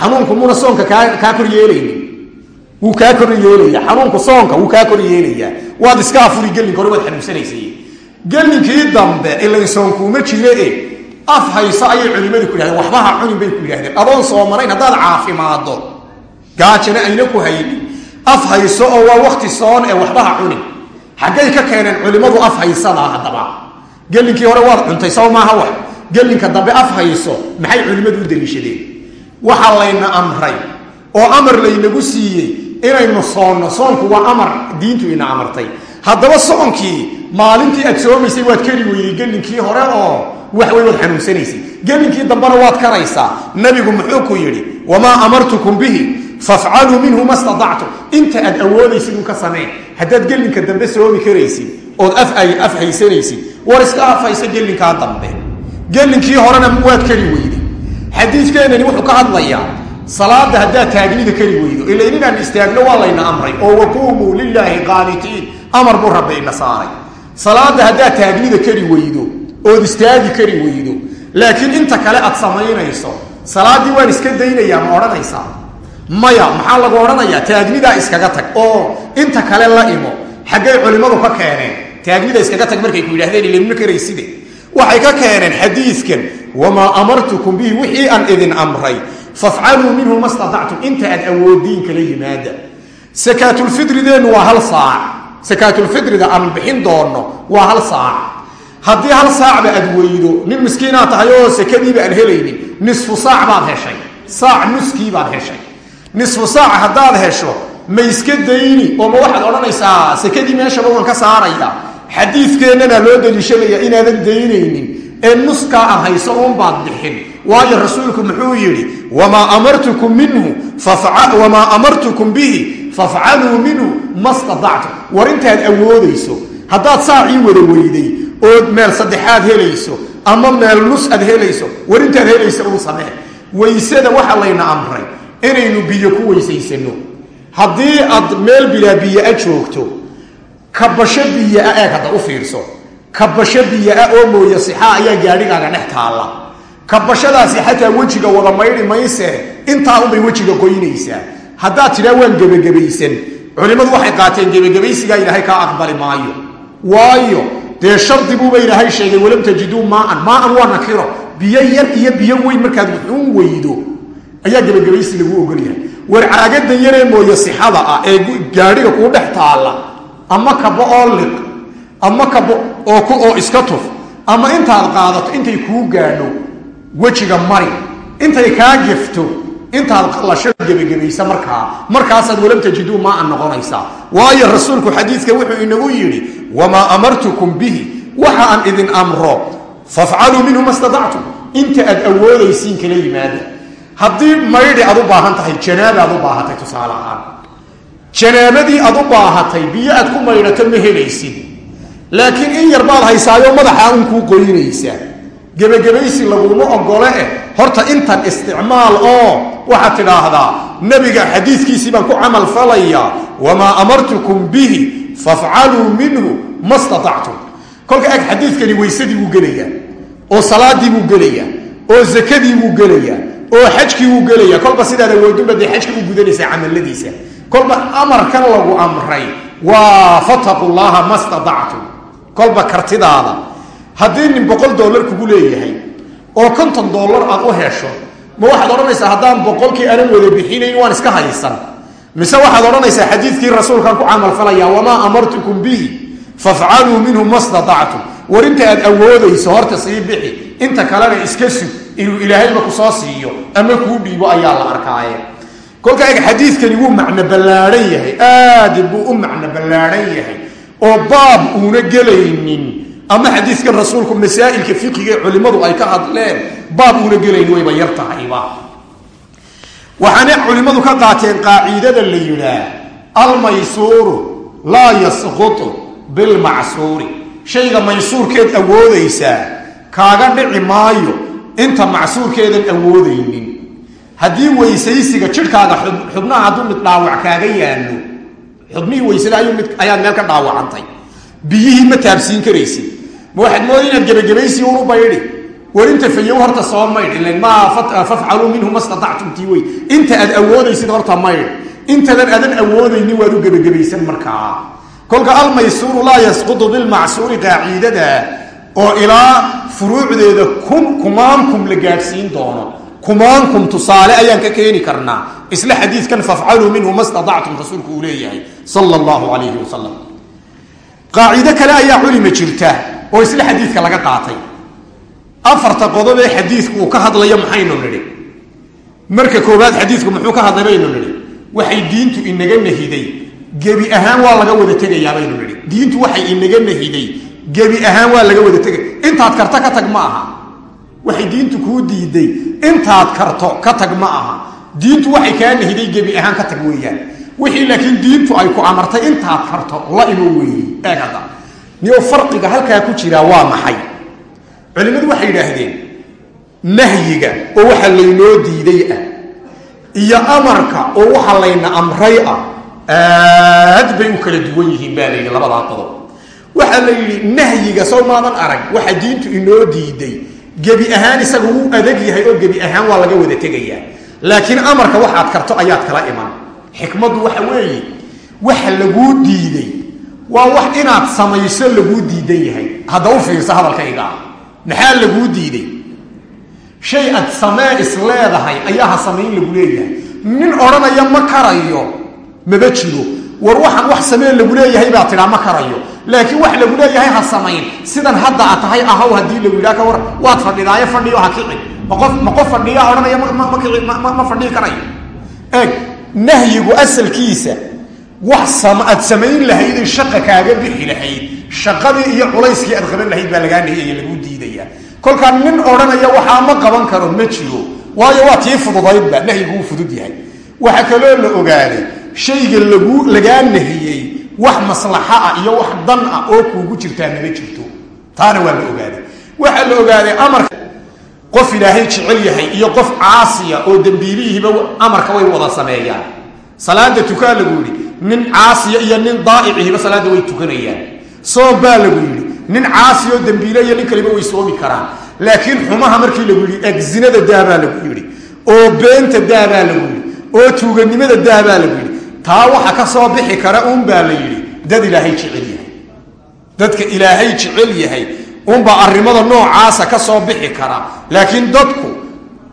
[SPEAKER 1] Xanuunku muna soonka kaa kaa kor yeelaynin. Wuu kaa kor soonka wuu kaa kor yeelayaa waad iska afuri gellinka hore waad xanuunsanaysay gellinkii dambe ilayn soonkuuma jire e. Af hayso ayay culimmadu ku yidhahdeen. Waxba ha cunin bay ku yidhahdeen. Adoon soomanayn haddaad caafimaado. Gaajana ayna ku haynin. Af hayso oo waa wakti soon ee waxba ha cunin. Xaggay ka keeneen culimmadu af haysadaa haddaba gellinkii hore waad cuntay saw maaha wax. Gellinka dambe af hayso maxay culimmadu u daliishadeen waxaa layna amray oo amar laynagu siiyey inaynu soonno. Soonku waa amar diintu ina amartay. Haddaba soonkii maalintii aad soomaysay waad kari weyday gellinkii hore oo waxwey waad xanuunsanaysay. Gellinkii dambena waad karaysaa. Nabigu muxuu ku yidhi wamaa amartukum bihi fafcaluu minhu ma stadactum inta aad awoodaysid un ka samee haddaad gellinka dambe soomi karaysid ood af haysanaysid war iska af hayso gellinkaa dambe gellinkii horena waad kari weyday xadiidkeenani wuxuu ka hadlayaa salaada haddaad taagnida kari weydo. Ila inaan istaagno waa layna amray. Oo waquumuu lilaahi qaanitiin. Amar buu rabbi ina saaray. Salaada haddaad taagnida kari weydo ood istaagi kari weydo laakiin inta kale aad samaynayso salaaddii waan iska daynayaa ma odhanaysaa? Maya maxaa lagu odhanayaa? Taagnidaa iskaga tag. Oo inta kale la imo. Xaggay culimmadu ka keeneen taagnida iskaga tag markay ku yidhahdeen ilimno karayside. Waxay ka keeneen xadiidkan wamaa amartukum bihi wixii aan idin amray. Fafcaluu minhu ma stadactum inta aad awoodiin kala yimaada. Sakaatulfidrideennu waa hal saac. Sakaatulfidrida aan bixin doonno waa hal saac. Haddii hal saacba aad weydo nin miskiinaad tahay oo sakadiiba aan helaynin nisfu saac baad heshay. Saac nuskii baad heshay. Nisfu saac haddaad hesho ma iska dayni oo ma waxaad odhanaysaa sakadii meeshaba waan ka saaraya xadiidkeennana loo daliishanaya inaadan daynaynin ee nuskaa aan hayso uunbaad bixin. Waayo rasuulku muxuu yidhi wamaa amartukum minhu wamaa amartukum bihi fafcaluu minhu ma stadactum war intaad awoodayso haddaad saacii wada weyday ood meel saddexaad helayso ama meel nus aad helayso war intaad helayso uu samee weysada waxa layna amray inaynu biyo ku weysaysano haddii aad meel bilaa biyo-a joogto kabasho biyo-a eeg hadda u fiirso. Kabasho biyo-a oo mooye sixaa ayaa gaadhigaaga dhex taalla. Kabashadaasi xataa wejiga wada maydhi mayse intaa unbay wejiga qoynaysaa haddaad tidhaa waan gebagabaysan. Culimmadu waxay qaateen gebagabaysigaa ilaahay kaa aqbali maayo. Waayo dee shardi buuba ilaahay sheegay walam tajiduu maaan. Maaan waa nakiro. Biyo yar iyo biyo weyn markaad wuxuun weydo. Ayaa gebagabaysi lagu ogolyahay war caagadan yaree mooye sixada ah ee gaadhiga kuu dhex taalla ama kabo oo liq ama kabo oo iska tuf ama intaad qaadato intay kuu gaadho wejiga mari intay kaa gefto intaad qallasho gebagabaysa markaa markaasaad walam tajiduu maaan noqonaysaa waayo rasuulku xadiidka wuxuu inagu yidhi wamaa amartukum bihi waxa aan idin amro fafcaluu minhu ma stadactum inta aad awoodaysiin kala yimaada. Haddii maydhi aad u baahan tahay janaaba aad u baahatay tusaale ahaan janaabadii aad u baahatay biyo aad ku maydhato ma helaysid. Laakiin in yar baad haysaayo madaxaa un kuu qoynaysaa gebagabaysi laguma ogole eh. Horta intan isticmaal oo waxaad tidhaahdaa nabiga xadiidkiisii baan ku camal falayaa wamaa amartukum bihi fafcaluu minhu ma staactum kolka ag xadiidkani weysadii buu gelayaa oo salaadii buu gelayaa oo zakadii buu gelayaa oo xajkii buu gelayaa. Kolba sidaad awoodunba dee xajka u gudanaysaa camaladiisa kolba amarkan lagu amray waa fataqu llaha ma staactum kolba kartidaada. Haddii nin boqol dollar kugu leeyahay oo konton dollar aad u hesho ma waxaad odhanaysaa haddaan boqolkii anan wada bixinayn waan iska haysan? Mise waxaad odhanaysaa xadiidkii rasuulkaan ku camalfalaya wamaa amartukum bihi fafcaluu minhu ma staactum war inta aad awoodayso horta sii bixi. Inta kalena iska sug inuu ilaahayba ku soo siiyo ama kuu dhiibo ayaa la arkaaye kolka eg xadiidkani wuu macno ballaadhan yahay aad buu u macno ballaadhan yahay. oo baab uuna gelaynin ama xadiidkan rasuulku masaa'ilka fiqiga culimmadu ay ka hadleen baab uuna gelayn wayba yar tahayba waxaana culimmadu ka qaateen qaaciidada la yidhaah almaysuuru laa yasqutu bilmacsuuri. Shayga maysuurkeed awoodaysaa kaaga dhici maayo inta macsuurkeedan awoodaynin haddii weysaysiga jidhkaaga xubnaha hadduu mid dhaawac kaaga yaallo xubnihii weysada ayaad meel ka dhaawacantay. Biyihii ma taabsiin karaysid. Ma waxaad mooda inaad gebagabaysi unu baydhi? Warinta fayow horta soo maydh maa fafcaluu minhu ma staactum tii wey inta aad awoodaysid horta maydh. Intadan adan awoodaynin waad u gebagabaysan markaa. Kolka almaysuuru laa yasqutu bilmacsuuri qaaciidada oo ilaa furuucdeeda kun kumaankum la gaadhsiin doono kumaankum tusaale ayaan ka keeni karnaa. Isla xadiidkan fafcaluu minhu ma staactum rasuulku uu leeyahay sala allahu calayhi wasalam qaacido kale ayaa culima jirta oo isla xadiidka laga qaatay. Afarta qodob ee xadiidku uu ka hadlayo maxaynu nidhi? Marka koowaad xadiidku muxuu ka hadlay baynu nidhi? Waxay diintu inaga nahiday gebi ahaan waa laga wada tegayaa baynu nidhi. Diintu waxay inaga nahiday gebi ahaan waa laga wada tegay intaad karto ka tag ma aha waxay diintu kuu diiday. Intaad karto ka tag ma aha. Diintu waxay kaa nahiday gebi ahaan ka tag weeyaan. Wixii laakiin diintu ay ku amartay intaad karto la imo weeye eeg hadda niyo farqiga halkaa ku jiraa waa maxay? Culimmadu waxay yidhaahdeen nahyiga oo waxa laynoo diiday ah iyo amarka oo waxa layna amray ah aad bay u kala duwan yihiin baa labadaa qodob. Waxaa la yidhi nahyiga sow maadan arag waxa diintu inoo diiday gebi ahaan isaga wuu adag yahay oo gebi ahaan waa laga wada tegayaa. Laakiin amarka waxaad karto ayaad kala iman. Xikmaddu waxa weeye waxa laguu diiday. Waa wax inaad samayso laguu diidan yahay. Hadda u fiirso hadalkayga maxaa laguu diiday? Shay aad samee is leedahay ayaa ha samayn lagu leeyahay. Nin odhanaya ma karayo maba jiro. War waxaan wax samee lagu leeyahay baa tidhaa ma karayo laakiin wax lagu leeyahay ha samayn. Sidan hadda a tahay ahaw haddii lagu yidhaha ka war waad fadhidaayo fadhiyo ha kici. Maqof ma qof fadhiya odhanaya ma fadhii karayo eeg nahyigu asalkiisa wax aad samayn lahaydin shaqa kaaga bixi lahayd shaqadii iyo culayskii aad qaban lahayd baa lagaa nahiyaya laguu diidaya kolkaa nin odhanaya waxaa ma qaban karo ma jiro. Waayo waa tii fududaydba nahyigu fudud yahay. Waxaa kaloo la ogaaday shayga lagu lagaa nahiyey wax maslaxa ah iyo wax dan ah oo kuugu jirtaa mama jirto. Taana waa la ogaaday. Waxaa la ogaaday amarka. Qof ilaahay jecel yahay iyo qof caasiya oo dembiilihiiba amarka way wada sameeyaan. Salaada tukaa lagu yidhi nin caasiya iyo nin daa'icihiba salaada way tukanayaan. Soom baa lagu yidhi nin caasiya oo dembiile iyo nin kaliba way soomi karaan. Laakiin xumaha markii lagu yidhi egzinada daabaa lagu yidhi oo beenta daabaa lagu yidhi oo tuuganimada daabaa lagu yidhi taa waxa ka soo bixi kara uunbaa la yidhi dad ilaahay jecel yahay. Dadka ilaahay jecel yahay unbaa arrimada noocaasa ka soo bixi kara. Laakiin dadku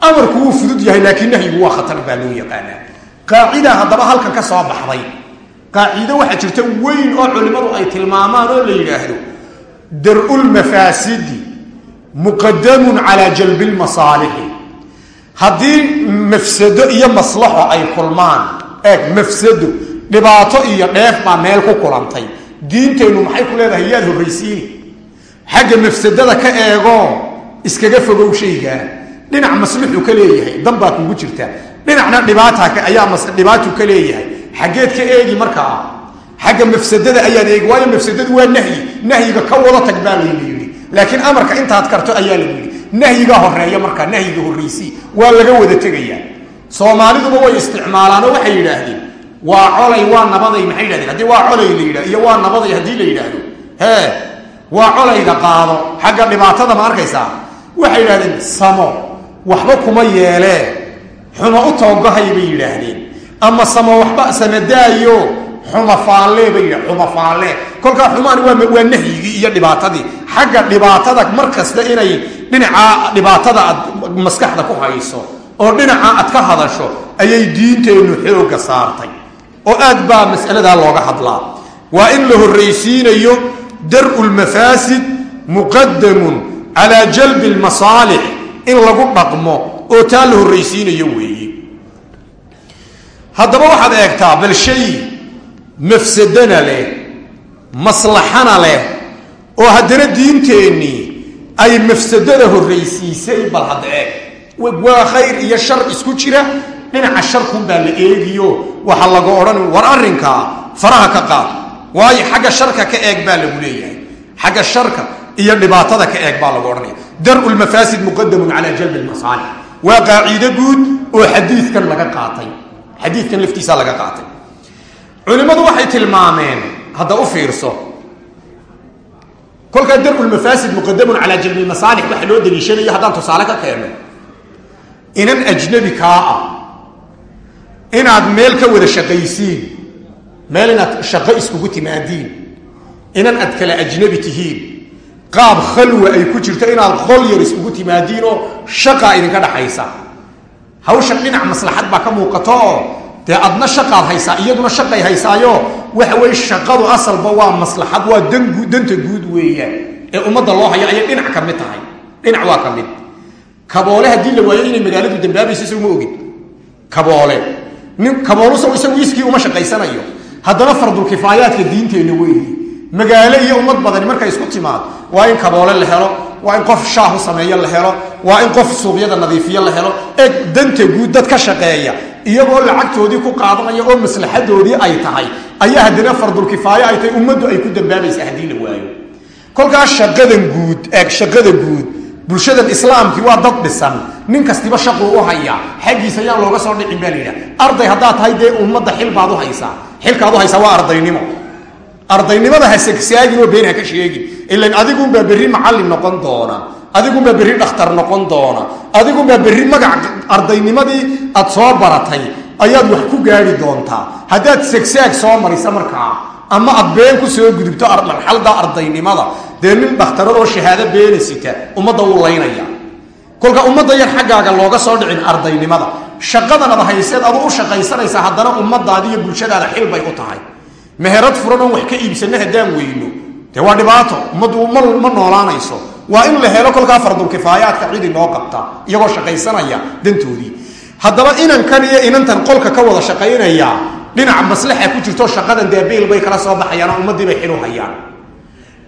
[SPEAKER 1] amarku wuu fudud yahay laakiin nahyigu waa khatar baa loo yaqaanaa. Qaacida haddaba halkan ka soo baxday. Qaacido waxaa jirta weyn oo culimmadu ay tilmaamaan oo la yidhaahdo. Dar'ulmafaasidi muqadamun calaa jalbi lmasaalixi haddii mafsado iyo maslaxo ay kulmaan eeg mafsado dhibaato iyo dheef baa meel ku kulantay. Diinteennu maxay ku leedahay yaad horraysiini xagga mafsadada ka eego iskaga fogow shaygaa dhinac maslixu ka leeyahay dan baa kugu jirta. Dhinacna dhibaatayaa dhibaatuu ka leeyahay. Xaggeed ka eegi markaa xagga mafsadada ayaad eegi waayo mafsadadu waa nahyi. Nahyiga ka wada tag baa layla yidhi. Laakiin amarka intaad karto ayaa lagu yidhi. Nahyiga horreeya markaa nahyiga horraysii waa laga wada tegayaa soomaaliduba way isticmaalaanoo waxay yidhaahdeen waa colay waa nabaday maxay yidhahdeen? Haddii waa colay la yidhah iyo waa nabaday haddii la yidhaahdo hee waa colayga qaado xagga dhibaatada ma arkaysaa? Waxay yidhahdeen samo waxba kuma yeelee xumo u toogahay bay yidhaahdeen ama samo waxba samadaayo xuma faalle bay yidha xuma faalle. Kolkaa xumaani waa waa nahyigii iyo dhibaatadii. Xagga dhibaatada mar kasta inay dhinaca dhibaatada aad maskaxda ku hayso oo dhinaca aad ka hadasho ayay diinteennu xoogga saartay oo aad baa mas'aladaa looga hadlaa. Waa in la horraysiinayo dar'u lmafaasid muqadamun calaa jalbi lmasaalix in lagu dhaqmo oo taa la horraysiinayo weeye. Haddaba waxaad eegtaa bal shay mafsadana leh maslaxana leh oo haddana diinteennii ay mafsadada horraysiisay bal hadda eeg waa khayr iyo shar isku jira. Dhinaca sharkunbaa la eegiyo. Waxaa laga odhan war arrinkaa faraha ka qaad. Waayo xagga sharka ka eeg baa lagu leeyahay. Xagga sharka iyo dhibaatada ka eeg baa lagu odhanaya. Daru lmafaasid muqadamun calaa jalbi lmasaalix waa qaaciide guud oo xadiidkan laga qaatay. Xadiidkan laftiisa laga qaatay. Culimmadu waxay tilmaameen hadda u fiirso kolkaa daru lmafaasid muqadamun calaa jalbi lmasaalix waxa loo daliishanayo haddaan tusaale ka keeno inan ajnabi kaa ah inaad meel ka wada shaqaysiin. Meel inaad shaqo iskugu timaadiin inan aad kala ajnabi tihiin. Qaab khalwa ay ku jirto inaad qol yar iskugu timaadiin oo shaqaa idinka dhaxaysa. Hawshan dhinac maslaxad baa ka muuqato. Dee adna shaqaad haysaa iyaduna shaqay haysaayo waxa weye shaqadu asalba waa maslaxad waa dangu danta guud weeyaan. Ee ummadda loo hayo ayay dhinac ka mid tahay. Dhinac waa ka mid kaboole haddii la waayo inay magaaladu dambaabayso isagu ma ogid kaboole. Nin kaboolusaw isagu iskii uma shaqaysanayo. Haddana fardulkifaayaadka diinteenna weeyi magaalo iyo ummad badani markay isku timaad waa in kaboole la helo waa in qof shaahu sameeyo la helo waa in qof suuqyada nadiifiyo la helo. Eg danta guud dad shaqeeya iyagoo lacagtoodii ku qaadanaya oo maslaxadoodii ay tahay ayaa haddana fardulkifaayo ay tahay ummaddu ay ku dambaabaysa haddii la waayo. Kolkaas shaqadan guud eeg shaqada guud bulshadan islaamkii waa dad dhisan. Nin kastiba shaquu u hayaa xaggiisa ayaan looga soo dhicin baa la yidhaha arday haddaad tahay dee ummadda xil baad u haysaa xilkaad u haysaa waa ardaynimo. Ardaynimada ha oo been ha ka sheegin. Ilan adigunbaa berri macallin noqon doona. Adigunbaa berri dhakhtar noqon doona. Adigunbaa berri magac ardaynimadii aad soo baratay. Ayaad wax ku gaari doontaa haddaad segsaag soo marisa markaa ama aad been ku soo gudubto marxalada ardaynimada dee nin dhakhtarad oo shahaado beena sita ummadda wuu laynaya. Kolka ummadda yar xaggaaga looga soo dhicin ardaynimada. Shaqadan ad hayseed adu u shaqaysanaysa haddana ummadaadi iyo bulshadaada xil bay u tahay. Meherad furan wax ka iibsanno haddaan weyno. Dee waa dhibaato ummaddu ma noolaanayso. Waa in la helo kolkaa fardulkifaayaadka cidi loo qabta iyagoo shaqaysanaya dantoodii. Haddaba inankan iyo inantan qolka ka wada shaqaynaya dhinac maslaxa ku jirto shaqadan daabiil bay kala soo baxayaan oo ummaddii bay xil u hayaan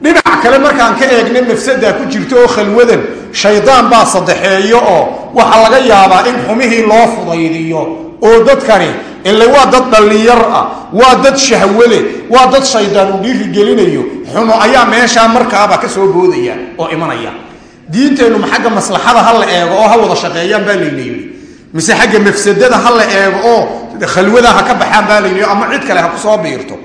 [SPEAKER 1] dhinac kale markaan ka eegna mafsadaa ku jirto oo khalwadan shaydaan baa saddexeeyo oo waxaa laga yaabaa in xumihii loo fudaydiyo. Oo dadkani ile waa dad dhallinyar ah waa dad shahwale waa dad shaydaan uu dhiiri gelinayo xumo ayaa meeshaa markaaba ka soo boodaya oo imanaya. Diinteennu xagga maslaxada ha la eego oo ha wada shaqeeyaan baa layna yidhi. Mise xagga mafsadada ha la eego oo khalwada ha ka baxaan baa layna ama cid kale ha ku soo biirto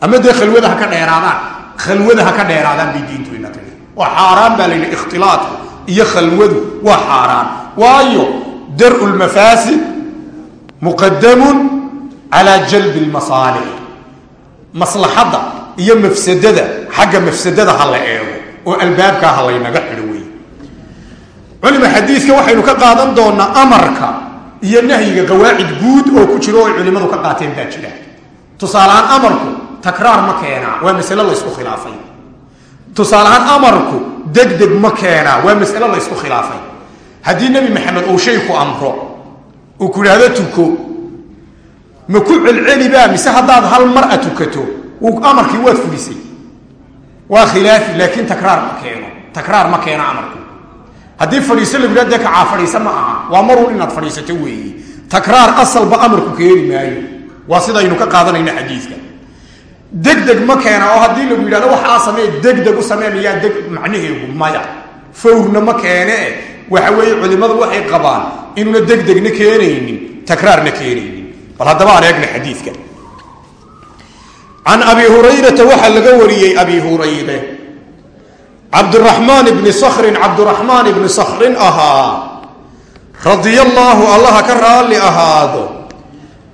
[SPEAKER 1] ama dee khalwada ha ka dheeraadaan khalwada ha ka dheeraadaan bay diintu ina tiri waa xaaraan baa layidhi ikhtilaadku iyo khalwadu waa xaaraan. Waayo daru lmafaasid muqadamun calaa jalbi lmasaalix maslaxadda iyo mafsadada xagga mafsadada ha la eego oo albaabkaa ha laynaga xidho wey culima xadiidka waxaynu ka qaadan doonaa amarka iyo nahyiga qawaacid guud oo ku jiro oo culimmadu ka qaateen baa jira. Tusaaleahaan amarku takraar ma keenaa waa masale laysku khilaafay. Tusaaleahaan amarku degdeg ma keenaa waa masale laysku khilaafay. Haddii nebi maxamed uu shay ku amro uu ku idhaahdo tuko ma ku celcelibaa mise haddaad hal mar a tukato amarkii waad fulisay? Waa khilaafi laakiin takraar ma keeno. Takraar ma keeno amarku. Haddii fadhiiso lagu yidhah dee fadhiisa ma aha. Waa marun inaad fadhiisato weeye takraar asalba amarku keeni maayo. Waa sidaynu ka qaadanayno xadiidka degdeg ma keena oo haddii lagu yidhahdo waxaa samee degdeg u samee miyaa deg macnaheegu maya. Fawrna ma keene waxa weeye culimmadu waxay qabaan inuuna degdegna keenaynin takraarna keenaynin. Bal haddaba aan eegna xadiidka. Abi hurayrata waxaa laga wariyey abi hurayre. Cabdiraxmaan ibni sakrin cabdiraxmaan ibni sakrin ahaa radia allaahu allaha ka raalli ahaado.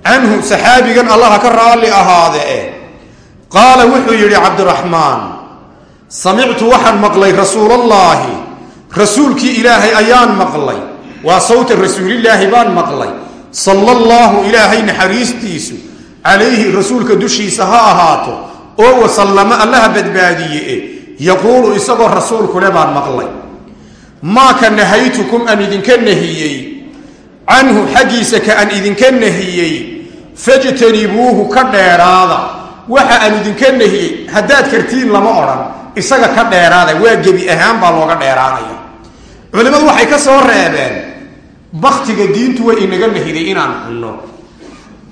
[SPEAKER 1] Canhu saxaabigan allaha ka raalli ahaade qaala wuxuu yidhi cabdiraxmaan samictu waxaan maqlay rasuulallaahi rasuulkii ilaahay ayaan maqlay. Waa sawta rasuulilaahi baan maqlay. Sala allaahu ilaahay naxariistiisu calayhi rasuulka dushiisa ha ahaato oo wasallamo allaha badbaadiye yaquulu isagoo rasuulkule baan maqlay. Maa ka nahaytukum aan idinka nahiyey? Canhu xaggiisa ka aan idinka nahiyey? Fajtanibuuhu ka dheeraada waxa aan idinka nahiyey haddaad kartiin lama odhan isaga ka dheeraada waa gebi ahaan baa looga dheeraanaya culimmadu waxay ka soo reebeen baktiga diintu way inaga nahiday inaan cunno.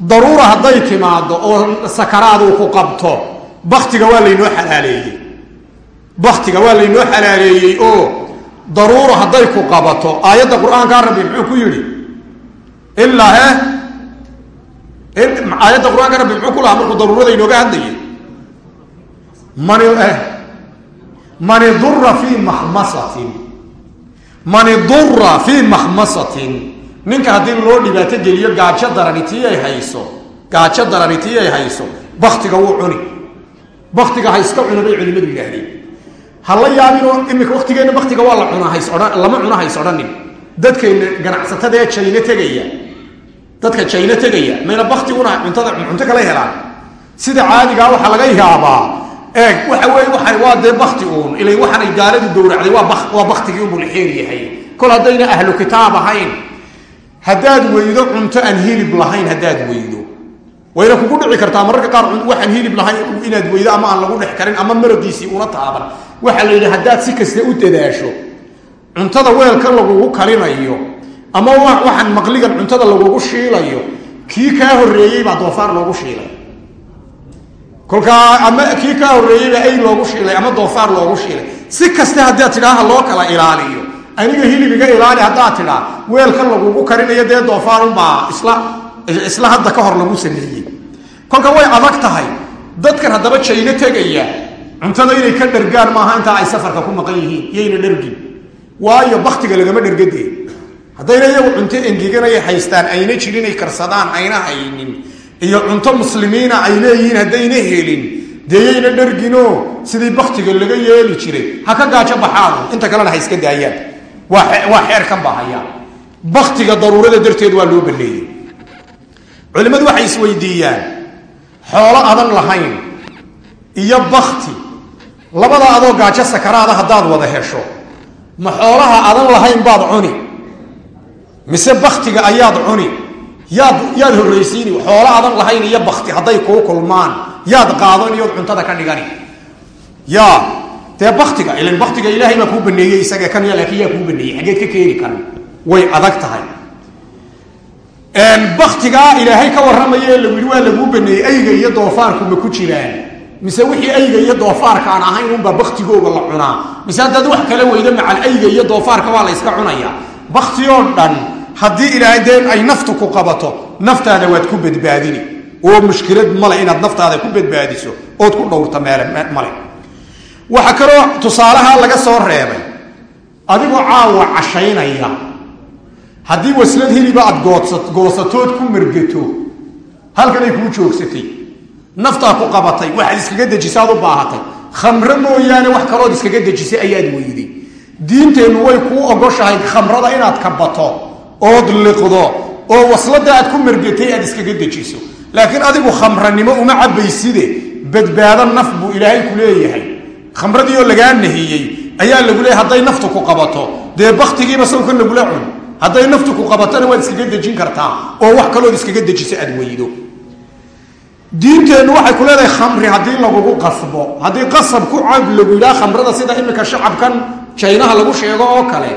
[SPEAKER 1] Daruura hadday timaado oo sakaraadu ku qabto baktiga waa laynoo xalaaleeyey. Baktiga waa laynoo xalaaleeyey oo daruura hadday ku qabato aayadda qur'aankaa rabbi muxuu ku yidhi ilaa he aayadda qur'aanka rabbi muxuu ku lahaa markuu daruurada inooga hadlayay? Mani man idura fii makhmasatin man idura fii makhmasatin ninka haddii loo dhibaato geliyo gaajo darani ay hayso gaajo darani tii ay hayso baktiga wuu cuni. Baktiga ha iska cuna bay culimadu yidhaahdeen. Ha la yaabinoo iminka waktigeenna baktiga waa la cunaa hays lama cuna hays odhanin. Dadkayna ganacsatada ee jayno tegaya dadka jayno tegaya mayna baktiguna cuntada cunto kala helaan. Sida caadigaa waxaa laga yaabaa. Eeg waxa weye waa waa dee bakti uun. Ila waxaanay gaaladu gowracday waa baktigii unbuu la xeer yahay. Kol haddayna ahlu kitaab ahayn haddaad weydo cunto aan hilib lahayn haddaad weydo. Wayna kugu dhici kartaa mararka qaar waxaan hilib lahayn inaad weydo ama aan lagu dhex karin ama maragiisii una taaban. Waxaa la yidhi haddaad si kasta u dadaasho cuntada weelkan lagugu karinayo ama waxaan maqligan cuntada lagugu shiilayo. Kii kaa horreeyey baa doofaar loogu shiilay. Kolkaa ama kii kaa horreeyey baa ay loogu shiilay ama doofaar loogu shiilay. Si kaste haddaad tidhaaha loo kala ilaaliyo. Aniga hilib iga ilaali haddaad tidhaa weelkan lagugu karinayo dee doofaarunbaa isla isla hadda ka hor lagu sameeyey. Kolka way adag tahay. Dadkan haddaba jayno tegaya. Cuntada inay ka dhargaan maaha intaa ay safarka ku maqan yihiin yayna dhargin waayo baktiga lagama dhargadee haddayna iyagu cunto engeganaya haystaan ayna jirin ay karsadaan ayna haynin. Iyo cunto muslimiina ay leeyihiin haddayna helin. Dee yayna dharginoo sidii baktiga laga yeeli jiray. Ha ka gaajo baxaado inta kalena ha iska daayaan. Waa xeerkan baa hayaa baktiga daruurada darteed waa loo balleeyey culimmadu waxay isweydiiyaan xoolo adan lahayn iyo bakti. Labada adoo gaajo sakaraada haddaad wada hesho. Ma xoolaha adan lahayn baad cuni mise baktiga ayaad cuni yaad horraysiini xoolo adan lahayn iyo bakti hadday kuu kulmaan yaad qaadan iyood cuntada ka dhigani. Ya dee baktiga ilan baktiga ilaahay baa kuu baneeyey isaga kan ya laakiin yaa kuu baneeyey xageed ka keeni kan way adag tahay. Baktigaa ilaahay ka warramaya lagu waa laguu baneeyey ayga iyo doofaarku ma ku jiraan. Mise wixii ayga iyo doofaarka aan ahayn unbaa baktigooga la cunaa. Mise haddaad wax kala weydo macal ayga iyo doofaarka waa la yska cunayaa bakti dhan haddii ilaahay dee ay naftu ku qabato naftaada waad ku badbaadini. Oo mushkilad male inaad naftaada ku badbaadiso ood ku dhowrta male waxaa kaloo tusaalaha laga soo reebay adigoo caawa cashaynaya. Haddii waslad hiliba aad goosatood ku margato halkan ay kuu joogsatay naftaa ku qabatay waxaad iskaga dejisaad u baahatay. Khamre mooyaane wax kalood iskaga dejisay ayaad weyday. Diinteennu way kuu ogoshahay khamrada inaad kabato ood liqdo oo waslada aad ku margatay aad iskaga dejiso. Laakiin adigu khamranimo uma cabayside badbaado naf buu ilaahay ku leeyahay. Khamradii oo lagaa nahiyey ayaa lagu leeyahy hadday naftu ku qabato. Dee baktigiiba sawka lagula cun hadday naftu ku qabatona waad iskaga dejin kartaa oo wax kalood iskaga dejiso aad weydo. Diinteennu waxay ku leedahay khamri haddii lagugu qasbo. Haddii qasab ku cab lagu yidhaha khamrada sida imika shacabkan jaynaha lagu sheego oo kale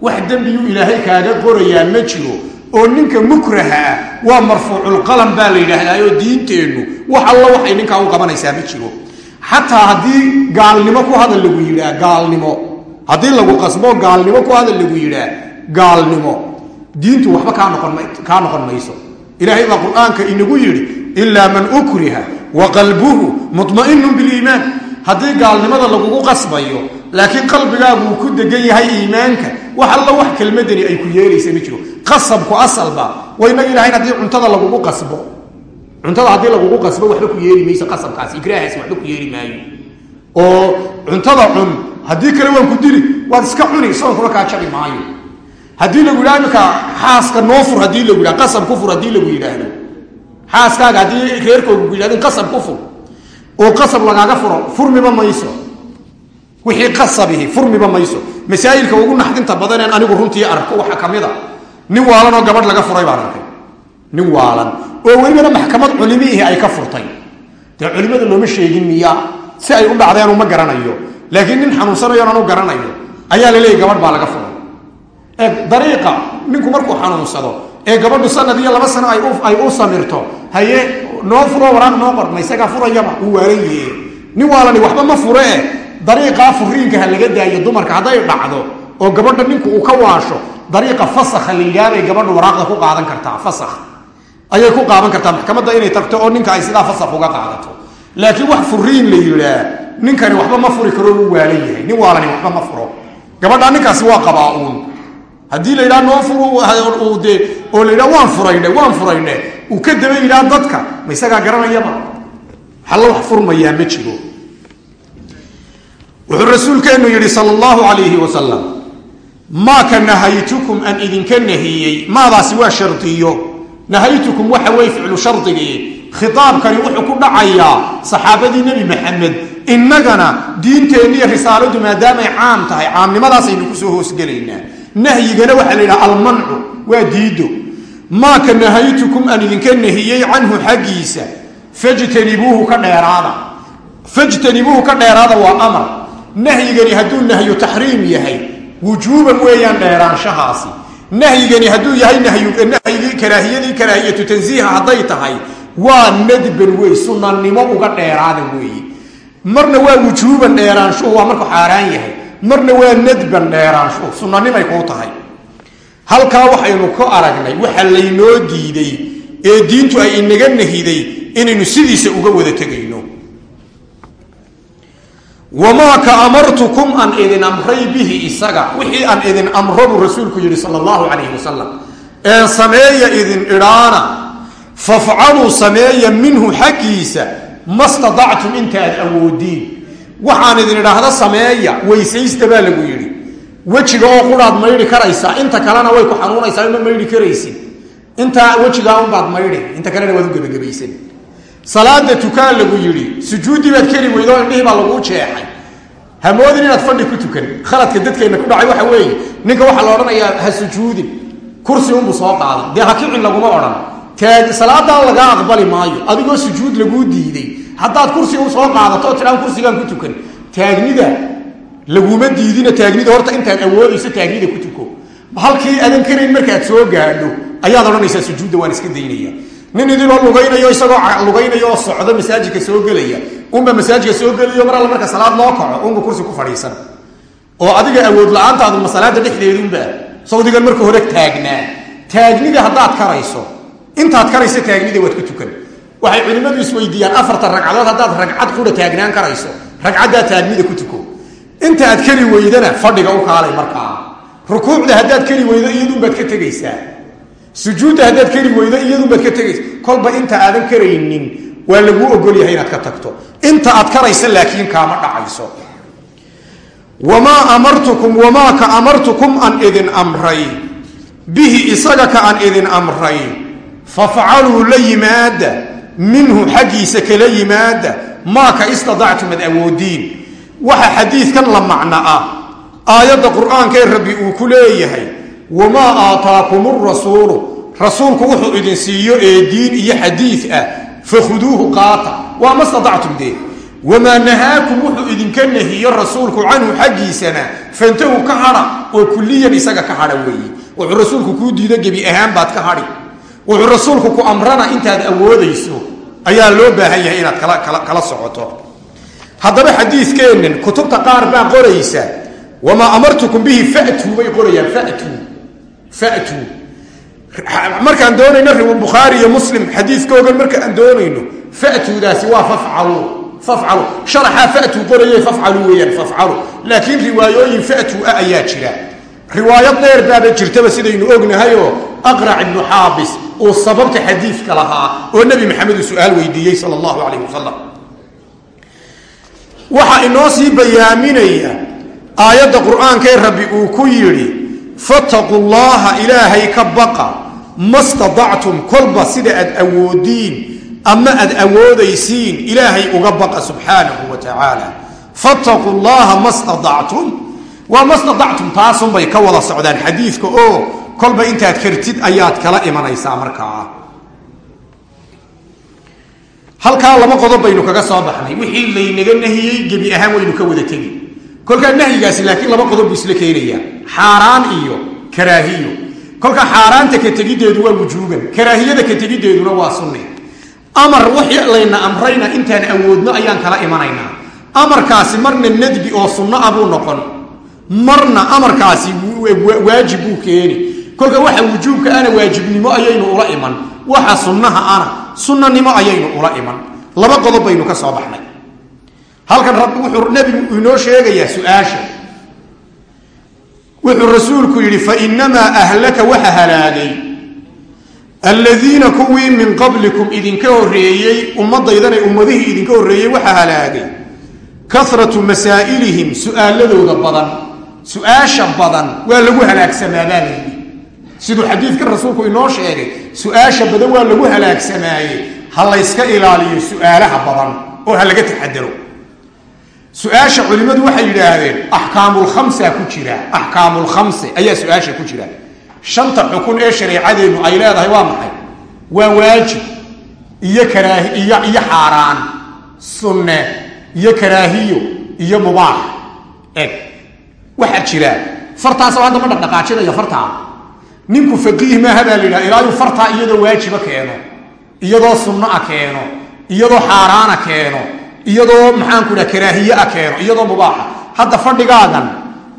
[SPEAKER 1] wax dembiyuu ilaahay kaaga qorayaa ma jiro oo ninka mukraha ah waa marfuuculqalam baa la yidhaahdaayoo diinteennu wax alla waxay ninkaa u qabanaysaa ma jiro. Xataa haddii gaalnimo ku hadal lagu yidhaa gaalnimo. Haddii lagu qasbo gaalnimo ku hadal lagu yidhaa gaalnimo. Diintu waxba kaa noqon mayso. Ilaahay baa qur'aanka inagu yidhi ilaa man ukriha wa qalbuhu muطma'inun biliimaan haddii gaalnimada lagugu qasbayo laakiin qalbigaagu uu ku degan yahay iimaanka wax alla wax kelmadani ay ku yeelaysa ma jiro. Qasabku asalba waynag ilahayn haddii cuntada lagugu qasbo. Cuntada haddii lagugu qasbo waxba ku yeeli mayso qasabkaas igraahaas waxba ku yeeli maayo. Oo cuntada cun haddii kale waan ku dili waad iska cuni soonkuna kaa jabi maayo. Haddii lagu yidhaha iminka xaaska noo fur lagu yidhaha qasab ku fur lagu yidhaahdo. Xaaskaaga haddii reerkooga ku yidhahdin qasab ku oo qasab lagaaga furo furmiba mayso wixii qasabihi furmiba mayso. Masaa'ilka ugu naxdinta badaneen anigu runtii arko waxaa ka mid a nin gabadh laga furay baan arkay. Nin waalan. Oo welibana maxkamad culimiihi ay ka furtay. Dee culimada looma sheegin miya si ay u dhacdeen uma garanayo. Laakiin nin xanuunsanayo anu garanayo. Ayaa la leeyay gabadh baa laga furay. Ee dariiqa ninku markuu xanuunsado ee gabadhu sanad iyo laba sano ay u samirto haye noo furo waraaq noo qor ma isagaa furayaba uu waalan yihe nin waalani waxba ma fure. eh dariiqaa furiinka ha laga daayo dumarka hadday dhacdo oo gabadha ninku uu ka waasho dariiqa fasakha la yidhahabay gabadhu waraaqda ku qaadan kartaa fasakh ayay ku qaadan kartaa maxkamadda inay tagto oo ninka ay sidaa fasakh uga qaadato. Laakiin wax furiin la yidhaa ninkani waxba ma furi karo uu waalan yahay nin waalani waxba ma furo. Gabadha ninkaasi waa qabaa uun. Haddii la yidhaha noo fur de oo la yidhaha waan furayne waan furayne uu ka daba yidhaha dadka ma isagaa garanayaba halla wax furmayaa ma jiro wuxuu rasuulkeennu yidhi sal allahu calayhi wasalam maa ka nahaytukum aan idinka nahiyey? Maadaasi waa shardiyo. Nahaytukum waxa weye ficlu shardigii khitaabkani wuxuu ku dhacayaa saxaabadii nebi maxamed. Innagana diinteenniiyo risaaladu maadaamay caam tahay caamnimadaasaynu ku soo hoosgelaynaa nahyigana waxaa la yidhaha almancu waa diido. Maa ka nahaytukum aan idinka nahiyey canhu xaggiisa. Fajtanibuuhu ka dheeraada. Fajtanibuuhu ka dheeraada waa amar nahyigani hadduu nahyu taxriim yahay wujuuban weeyaan dheeraanshahaasi. Nahyigani hadduu yahay nahyi karaahiyadii karaahiyatu tansiiha hadday tahay waa nadban wey sunanimo uga dheeraada weeye. Marna waa wujuuban dheeraanshuhu waa markuu xaaraan yahay. Marna waa nadban dheeraanshuhu sunanimay kuu tahay. Halkaa waxaynu ka aragnay waxa laynoo diiday ee diintu ay inaga nahiday inaynu sidiisa uga wada tegayno wamaa ka amartukum aan idin amray bihi isaga wixii aan idin amro buu rasuulku yidhi sala allahu calayhi wasalam ee sameeya idin idhaana fafcaluu sameeya minhu xaggiisa ma stadactum intaad awoodiin waxaan idin idhaahda sameeya weysaysta baa lagu yidhi wejiga oo quraad maydhi karaysaa inta kalena way ku xanuunaysaa ma maydhi karaysid intaa wejigaa unbaad maydhi inta kalena waad u gebagabaysan salaada tukaan lagu yidhi sujuuddii baad keli weydo indhihii baa laguu jeexay. Hamoodin inaad fadhi ku tukan khaladka dadkeenna ku dhacay waxa weeye ninka waxaa la odhanayaa ha sujuudin kursi unbuu soo qaaday. Dee ha kicin laguma odhan. Taag salaadaan lagaa aqbali maayo adigoo sujuud laguu diiday. Haddaad kursi u soo qaadato oo tidhaan kursigaan ku tukan taagnida laguma diidina taagnida horta intaad awoodayso taagnida ku tuko. Halkii adan karayn markaad soo gaadho ayaad odhanaysaa sujuudda waan iska daynaya nin idinoo lugaynayo isagoo lugaynayo oo socdo masaajidka soo gelaya unba masaajidka soo gelayo mar alla marka salaad loo kaco unba kursi ku fadhiisan oo adiga awood la'aantaadu masalaada dhexdeedunba sawdigan marka hore taagnaa. Taagnida haddaad karayso intaad karayso taagnida waad ku tukan. Waxay culimmadu isweydiiyaan afartan ragcadood haddaad ragcad qura taagnaan karayso ragcaddaa taagnida ku tuko. Inta aad kari weydana fadhiga u kaalay markaa. Rukuucda haddaad kari weydo iyadunbaad ka tegaysaa sujuudda haddaad kari weydo iyadunbaad ka tegaysa kolba inta aadan karaynin waa laguu ogolyahay inaad ka tagto. Inta aad karaysa laakiin kaama dhacayso. Wamaa amartukum wamaa ka amartukum an idin amray. Bihi isaga ka an idin amray. Fafcaluu la yimaada minhu xaggiisa kala yimaada maa ka istadactum ad awoodiin. Waxa xadiidkan la macno ah. Aayadda qur'aankaee rabbi uu ku leeyahay wamaa aataakum rasuulu rasuulku wuxuu idin siiyo ee diin iyo xadiid ah fakhuduuhu qaata waa ma stadactum dee wamaa nahaakum wuxuu idinka nahiyo rasuulku canhu xaggiisana fantahu ka hadha oo kulliyan isaga ka hadha weeye wuxuu rasuulku kuu diido gebi ahaan baad ka hadhi wuxuu rasuulku ku amrana intaad awoodayso ayaa loo baahan yahay inaad kala socoto haddaba xadiikeennan kutubta qaar baa qoraysa wamaa amartukum bihi fatuu bay qorayaan fatuu markaan doonayno bukhaari iyo muslim xadiikoogan marka aan doonayno fatuudaasi waa fafcalu sharaxaa fatuu qorayay fafcalu weeyaan fafcalu laakiin riwaayooyin fatuu ah ayaa jira. Riwaayad dheer baaba jirtaba sidaynu ognahayoo aqrac ibnu xaabis uu sababta xadiidka lahaa oo nebi maxamed uu su'aal weydiiyey sala allahu calayh wasalam waxaa inoo sii bayaaminaya aayadda qur'aankaee rabbi uu ku yidhi fattaquu llaha ilaahay ka baqa. Ma stadactum kolba sida aad awoodiin ama aad awoodaysiin ilaahay uga baqa subxaanahu wa tacaala. Fattaquu llaha ma stadactum waa ma stadactum taasunbay ka wada socdaan xadiidka oo kolba intaad kartid ayaad kala imanaysaa markaa. Halkaa laba qodob baynu kaga soo baxnay. Wixii laynaga nahiyey gebi ahaan waynu ka wada tegi kolkaa nahyigaasi laakiin laba qodob buu isla keenayaa. Xaaraan iyo karaahiyo. Kolkaa xaaraanta ka tegiddeedu waa wujuuban. Karaahiyada ka tegiddeeduna waa sunni. Amar wixii layna amrayna intaan awoodno ayaan kala imanaynaa. Amarkaasi marna nadbi oo sunno ah buu noqon. Marna amarkaasi waajib buu keeni. Kolka waxa wujuubka ana waajibnimo ayaynu ula iman. Waxa sunnaha ana sunnanimo ayaynu ula iman. Laba qodob baynu ka soo baxnay halkan rabbi wuxuu nebigu inoo sheegayaa su'aasha. Wuxuu rasuulku yidhi fainamaa ahlaka waxa halaagay alladiina kuwii min qablikum idinka horreeyey ummadaydanay ummadihii idinka horreeyey waxa halaagay karatu masaa'ilihim su'aaladooda badan su'aasha badan waa lagu halaagsamaa baa layidhi siduu xadiidka rasuulku inoo sheegay su'aasha badan waa lagu halaagsamaaye ha layska ilaaliyo su'aalaha badan oo ha laga taxadaro su'aasha culimmadu waxay yidhaahdeen axkaamulkhamsa ku jira axkaamulkhamse ayaa su'aasha ku jira. Shanta xukun ee shareecadeennu ay leedahay waa maxay? Waa waajib iyo karaahi iyo iyo xaaraan sunne iyo karaahiyo iyo mubaax eg waxaa jira fartaasoo hadda ma dhaqdhaqaajinaya fartaa ninku faqiih maaha baa la yidhaha ilaayu fartaa iyadoo waajiba keeno iyadoo sunno a keeno iyadoo xaaraana keeno iyadoo maxaanku dhaha karaahiye a keeno iyadoo mubaaxa. Hadda fadhigaagan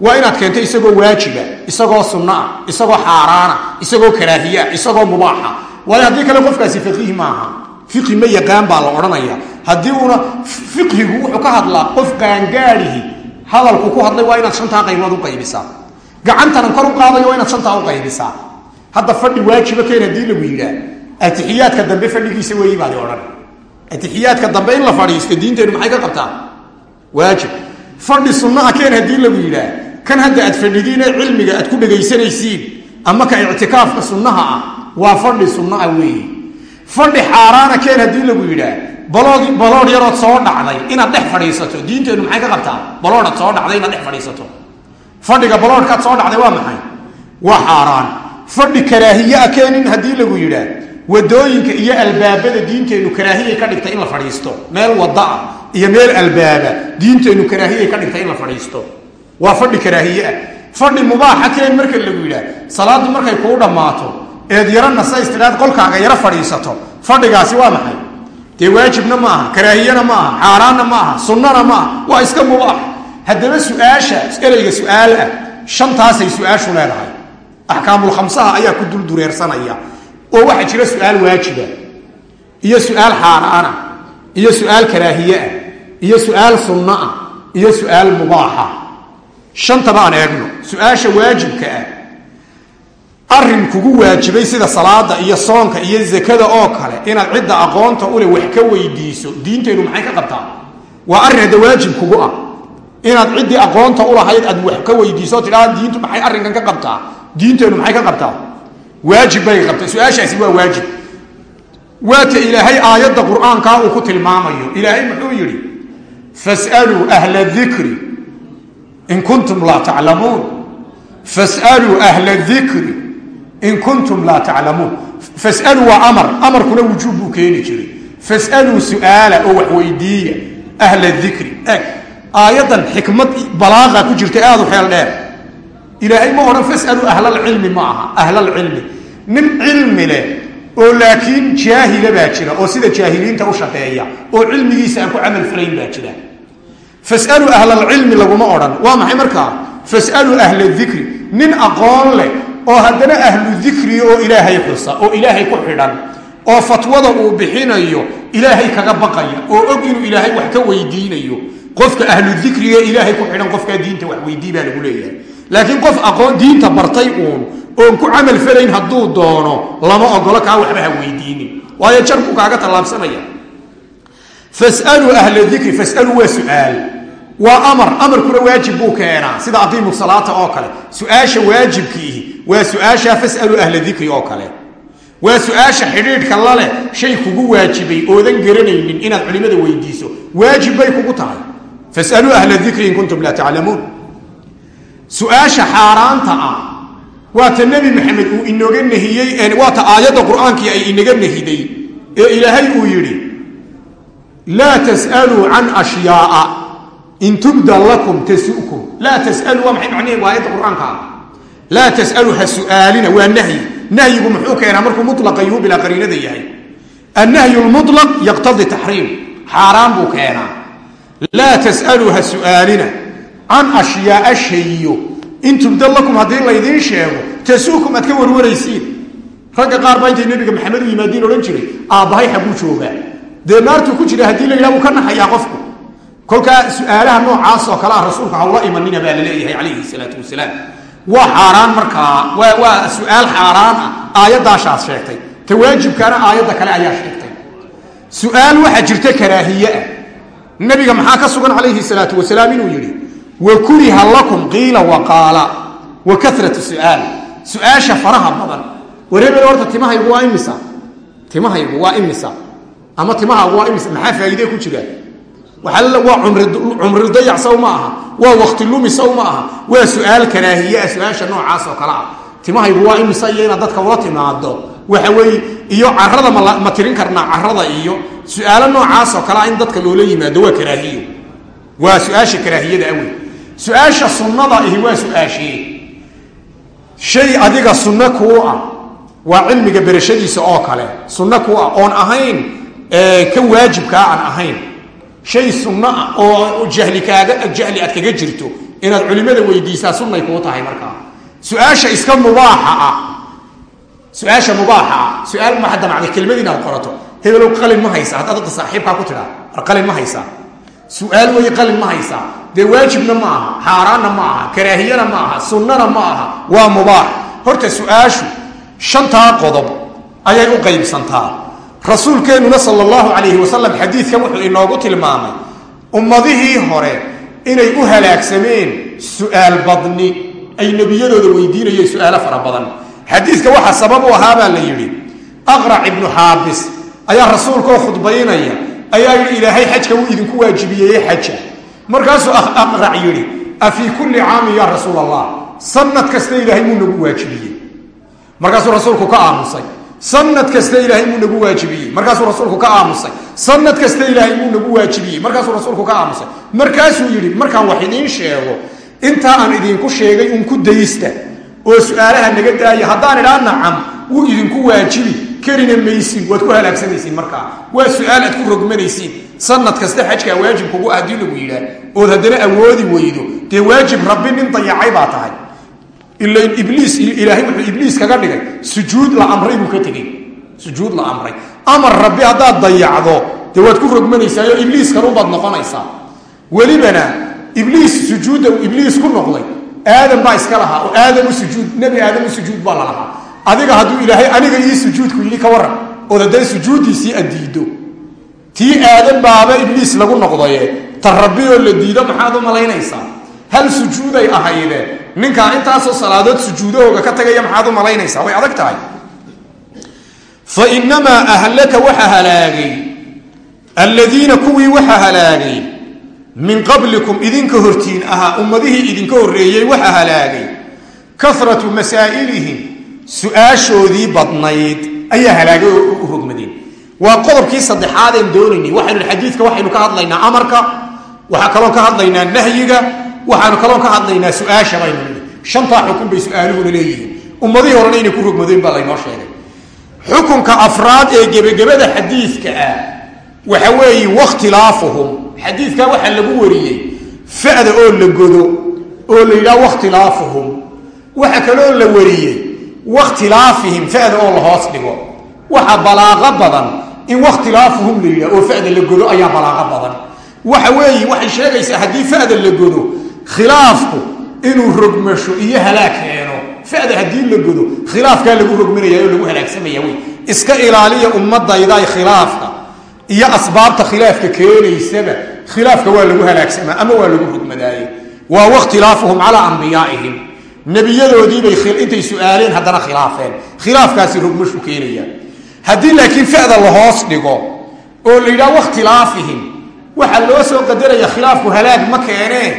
[SPEAKER 1] waa inaad keento isagoo waajiba isagoo sunnoa isagoo xaaraana isagoo karaahiya isagoo mubaaxa. Waayo haddii kale qofkaasi faqiih maaha fiqhi ma yaqaan baa la odhanaya. Haddii uuna fiqhigu wuxuu ka hadlaa qof qaangaadihi hadalku ku hadlay waa inaad shantaa qaybood u qaybisaa. Gacantanan kor u qaadayo waa inaad shantaa u qaybisaa. Hadda fadhi waajiba keen haddii lagu yidhaa atixiyaadka dambe fadhigiisa weeyi baadi odhan atixiyaadka dambe in la fadhiisto diinteennu maxay ka qabtaa waajib. Fadhi sunnaha keen haddii lagu yidhaa kan hadda aad fadhidiinee cilmiga aad ku dhegaysanaysiin ama ka ictikaafka sunnaha ah waa fadhi sunnaha weeye. Fadhi xaaraana keen haddii lagu yidhaa balood baloodh yarood soo dhacday inaad dhex fadhiisato diinteennu maxay ka qabtaa baloodhaad soo dhacday inaad dhex fadhiisato. Fadhiga baloodhkaad soo dhacday waa maxay? Waa xaaraan. Fadhi karaahiye a keenin haddii lagu yidhaa waddooyinka iyo albaabada diinteennu karaahiyay ka dhigtay in la fadhiisto. Meel wada ah iyo meel albaaba diinteennu karaahiyay ka dhigtay in la fadhiisto. Waa fadhi karaahiye ah. Fadhi mubaaxa keen marka lagu yidhaa salaaddu markay kuu dhammaato eed yaro nasays tidhaad qolkaaga yaro fadhiisato fadhigaasi waa maxay? Dee waajibna ma aha karaahiyena ma aha xaaraanna ma aha sunnana ma aha waa iska mubaax. Haddaba su'aasha ereyga su'aal ah shantaasay su'aashu leedahay. Axkaamulkhamsaha ayaa ku duldureersanaya oo waxaa jira su'aal waajiba iyo su'aal xaaraana iyo su'aal karaahiye ah iyo su'aal sunno ah iyo su'aal mubaaxa. Shantaba aan eegno su'aasha waajibka ah arrin kugu waajibay sida salaada iyo soonka iyo zakada oo kale inaad cidda aqoonta ule wax ka weydiiso diinteennu maxay ka qabtaa? Waa arrin hadda waajib kugu ah. Inaad ciddii aqoonta ulahayd aad wax ka weydiiso tidhaa diintu maxay arrinkan ka qabtaa? Diinteennu maxay ka qabtaa waajib bay qabtaa su'aashaasi waa waajib. Waata ilaahay aayadda qur'aankaa uu ku tilmaamayo. Ilaahay muxuu yidhi fasaluu ahla dikri in kuntum laa taclamuun fasaluu ahla dikri in kuntum laa taclamuun fasaluu waa amar. Amarkuna wujuub buu keeni jiray. Fasaluu su'aala oo wax weydiiya ahla dikri eg aayaddan xikmad balaaqa ku jirta aad u xeel dheer. Ilaahay ma odhan fasaluu ahlalcilmi ma aha. Ahlalcilmi nin cilmi leh oo laakiin jaahila baa jira oo sida jaahiliinta u shaqeeya oo cilmigiisa aan ku camal falayn baa jira. Fasaluu ahlalcilmi laguma odhan. Waa maxay markaa fasaluu ahla dikri nin aqoon leh oo haddana ahlu dikri oo ilaahay xusa oo ilaahay ku xidhan oo fatwada uu bixinayo ilaahay kaga baqaya oo og inuu ilaahay wax ka weydiinayo. Qofka ahlu dikriga ilaahay ku xidhan qofkaa diinta wax weydii baa lagu leeyahay laakiin qof aqoon diinta bartay uun oon ku camal falayn hadduu doono lama ogolo kaa waxba ha weydiinin. Waayo jar buu kaaga tallaabsanaya. Fasaluu ahla dikri fasaluu waa su'aal. Waa amar amarkuna waajib buu keenaa. Sida aqiimu salaata oo kale. Su'aasha waajibkiihi waa su'aasha fasaluu ahla dikri oo kale. Waa su'aasha xidhiidhka laleh shay kugu waajibay oodan garanaynin inaad culimada weydiiso. Waajib bay kugu tahay. Fasaluu ahla dikri in kuntum laa taclamuun su'aasha xaaraanta ah waata nebi maxamed uu inooga nahiyey waata aayadda qur'aankii ay inaga nahiday ee ilaahay uu yidhi laa tas'aluu can ashyaaa in tubda lakum tasukum laa tasaluu waa maxay macnihi waa aayadda qur'aanka ah. Laa tasaluu ha su'aalina waa nahyi. Nahyigu muxuu keenaa markuu mulaqa yuu bilaa qariinada yahay. Annahyu lmulaq yaqtadi taxriim xaaraan buu keenaa laa tasaluu ha can ashyaaa shayiyo in tubda lakum haddii laydiin sheego tasuukum aad ka warwaraysiin. Ragga qaar baa intay nebiga maxamed u yimaadiin odhan jiray aabbahay xaguu joogaa. Dee naartuu ku jira haddii la yidhaha ka naxayaa qofku? Kolkaa su'aalaha noocaas oo kale ah rasuulka hawla imanina baa la leeyahay calayhi salaatu wasalaam. Waa xaaraan markaa waa su'aal xaaraan ah aayaddaashaad sheegtay. Ta waajibkaana aayadda kale ayaa sheegtay. Su'aal waxaa jirta karaahiye ah. Nabiga maxaa ka sugan calayhi salaatu wasalaam inuu yidhi wa kuriha lakum qiila waqaala wa karatu su'aal su'aasha faraha badan wareebel horta timahaygu waa imisa timahaygu waa imisa ama timahaagu waa imisa maxaa faa'iide ku jira waa cumri dayac saw ma aha waa wakti lumi saw ma aha waa su'aal karaahiyeah su'aasha noocaas oo kale ah timahaygu waa imisa iyo inaad dadka ula timaado waxa weeye iyo carada ma tirin karnaa carada iyo su'aalo noocaas oo kale ah in dadka loola yimaado waa karaahiyo waa su'aasha karaahiyada awey su'aasha sunnada ahi waa su'aashee shay adiga sunno kuu ah waa cilmiga berashadiisa oo kale. Sunno kuu ah oon ahayn kan waajibkaa aan ahayn. Shay sunno ah oo jahli kaaga jahli aad kaga jirto inaad culimada weydiisaa sunnay kuu tahay markaa. Su'aasha iska mubaaxa ah su'aasha mubaaxa ah su'aal ma damacday kelmad inaad qorato. Hebelow qalin ma haysaa haddaad saaxiibkaa ku tidhaa war qalin ma haysaa su'aal wey qalin ma haysaa dee waajibna ma aha xaaraanna ma aha karaahiyana ma aha sunnana ma aha waa mubaax horta su'aashu shantaa qodob ayay u qaybsantaa. Rasuulkeennuna sal allahu calayhi wasalam xadiidkan wuxuu inoogu tilmaamay ummadihii hore inay u halaagsameen su'aal badni ay nebiyadooda weydiinayeen su'aalo fara badan. Xadiidka waxaa sabab u ahaabaa la yidhi aqrac ibnu xaabis ayaa rasuulkaoo khudbaynaya ayaa yidhi ilaahay xajka wuu idinku waajibiyeye xaja markaasuu aqrac yidhi a fii kulli caamin yaa rasuul allah sanad kasta ilaahay muu nagu waajibiyey. Markaasuu rasuulku ka aamusay sanad kasta ilaahay muu nagu waajibiyey. Markaasuu rasuulku ka aamusay sanad kasta ilaahay muu nagu waajibiyey. Markaasuu rasuulku ka aamusay markaasuu yidhi markaan wax idiin sheego intaa aan idinku sheegay un ku daysta oo su'aalaha naga daaya haddaan idhaa nacam wuu idinku waajibi karina maysiin waad ku halaagsanaysiin markaa waa su'aal aad ku rogmanaysiin sanad kasta xajkaa waajib kugu ah haddii lagu yidhaah ood haddana awoodi weydo dee waajib rabbi nin dayacay baa tahay. Ilain ibliis ilaahay wuxuu ibliis kaga dhigay sujuud la amray buu ka tegey. Sujuud la amray. Amar rabbi haddaad dayacdo dee waad ku rogmanaysaayoo ibliis kanubaad noqonaysaa. Welibana ibliis sujuudda ibliis ku noqday aadam baa iska lahaa oo aadamu sujuud nebi aadamu sujuud baa la lahaa. Adiga hadduu ilaahay aniga ii sujuudku yidhi tii aadan baaba ibliis lagu noqdaye. Ta rabbioo la diido maxaad u malaynaysaa? Hal sujuuday ahayde. Ninkaa intaasoo salaadood sujuudahooga ka tagaya maxaad u malaynaysaa? Way adag tahay. Fa inamaa ahlaka waxa halaagay. Alladiina kuwii waxa halaagay. Min qablikum idinka hortiin ahaa ummadihii idinka horreeyey waxa halaagay. Karatu masaa'ilihim su'aashoodii badnayd. Ayaa halaagay u hogmadeen waa qodobkii saddexaadeen doonaynay waxaynu xadiidka waxaynu ka hadlaynaa amarka waxaa kaloon ka hadlaynaa nahyiga waxaanu kaloon ka hadlaynaa su'aasha baynu xukun bay su'aaluhuna leeyihiin. Ummadihii horena inay ku rogmadeen baa laynoo sheegay. Xukunka afraad ee gebagabada xadiidka ah waxa weeye wakhtilaafuhum xadiidka waxaa lagu wariyey fa'da oo la godo oo la yidhaha wakhtilaafuhum waxa kaloo la wariyey wakhtilaafihim fa'da oo la hoos dhigo. Waxa balaaqo badan in wakhtilaafuhum la oo fa'da la godo ayaa balaaqo badan. Waxa weeye waxay sheegaysaa haddii fa'da la godo khilaafku inuu rogmasho iyo halaag keeno. Fa'da la godo khilaafkaa lagu rogmanaya oo lagu halaagsamaya wey. Iska ilaaliya ummadayday khilaafka iyo asbaabta khilaafka keenaysaba khilaafka waa lagu halaagsamaa ama waa lagu rogmadaaye. Waa wakhtilaafuhum calaa ambiyaaihim nebiyadoodiibay intay su'aaleen haddana khilaafeen. Khilaafkaasi rogmashu keenaya haddii laakiin fa'da la hoos dhigo oo la yidhaha wakhtilaafihim waxaa loo soo qadaraya khilaafku halaag ma keenee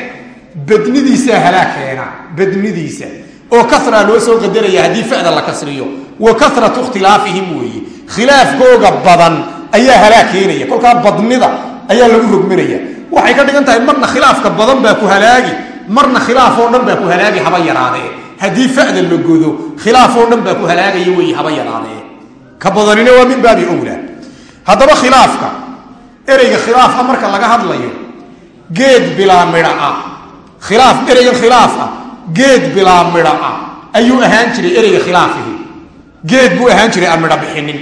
[SPEAKER 1] badnidiisaa halaag keena badnidiisa. Oo kasraa loo soo qadaraya haddii fa'da la kasriyo wa kasratu ikhtilaafihim weeye khilaafkooga badan ayaa halaag keenaya kolkaa badnida ayaa lagu rogmanaya waxay ka dhigan tahay marna khilaafka badan baa ku halaagi marna khilaaf oo dhan baa ku halaagi haba yaraadee. Haddii fa'da la godo khilaaf oo dhan baa ku halaagaya weeye haba yaraadee ka badanina waa min baabi owlaa haddaba khilaafka ereyga khilaafa marka laga hadlayo geed bilaa midha ah. Khilaaf ereygan khilaaf ah geed bilaa midha ah. Ayuu ahaan jiray ereyga khilaafihi. Geed buu ahaan jiray aan midha bixinin.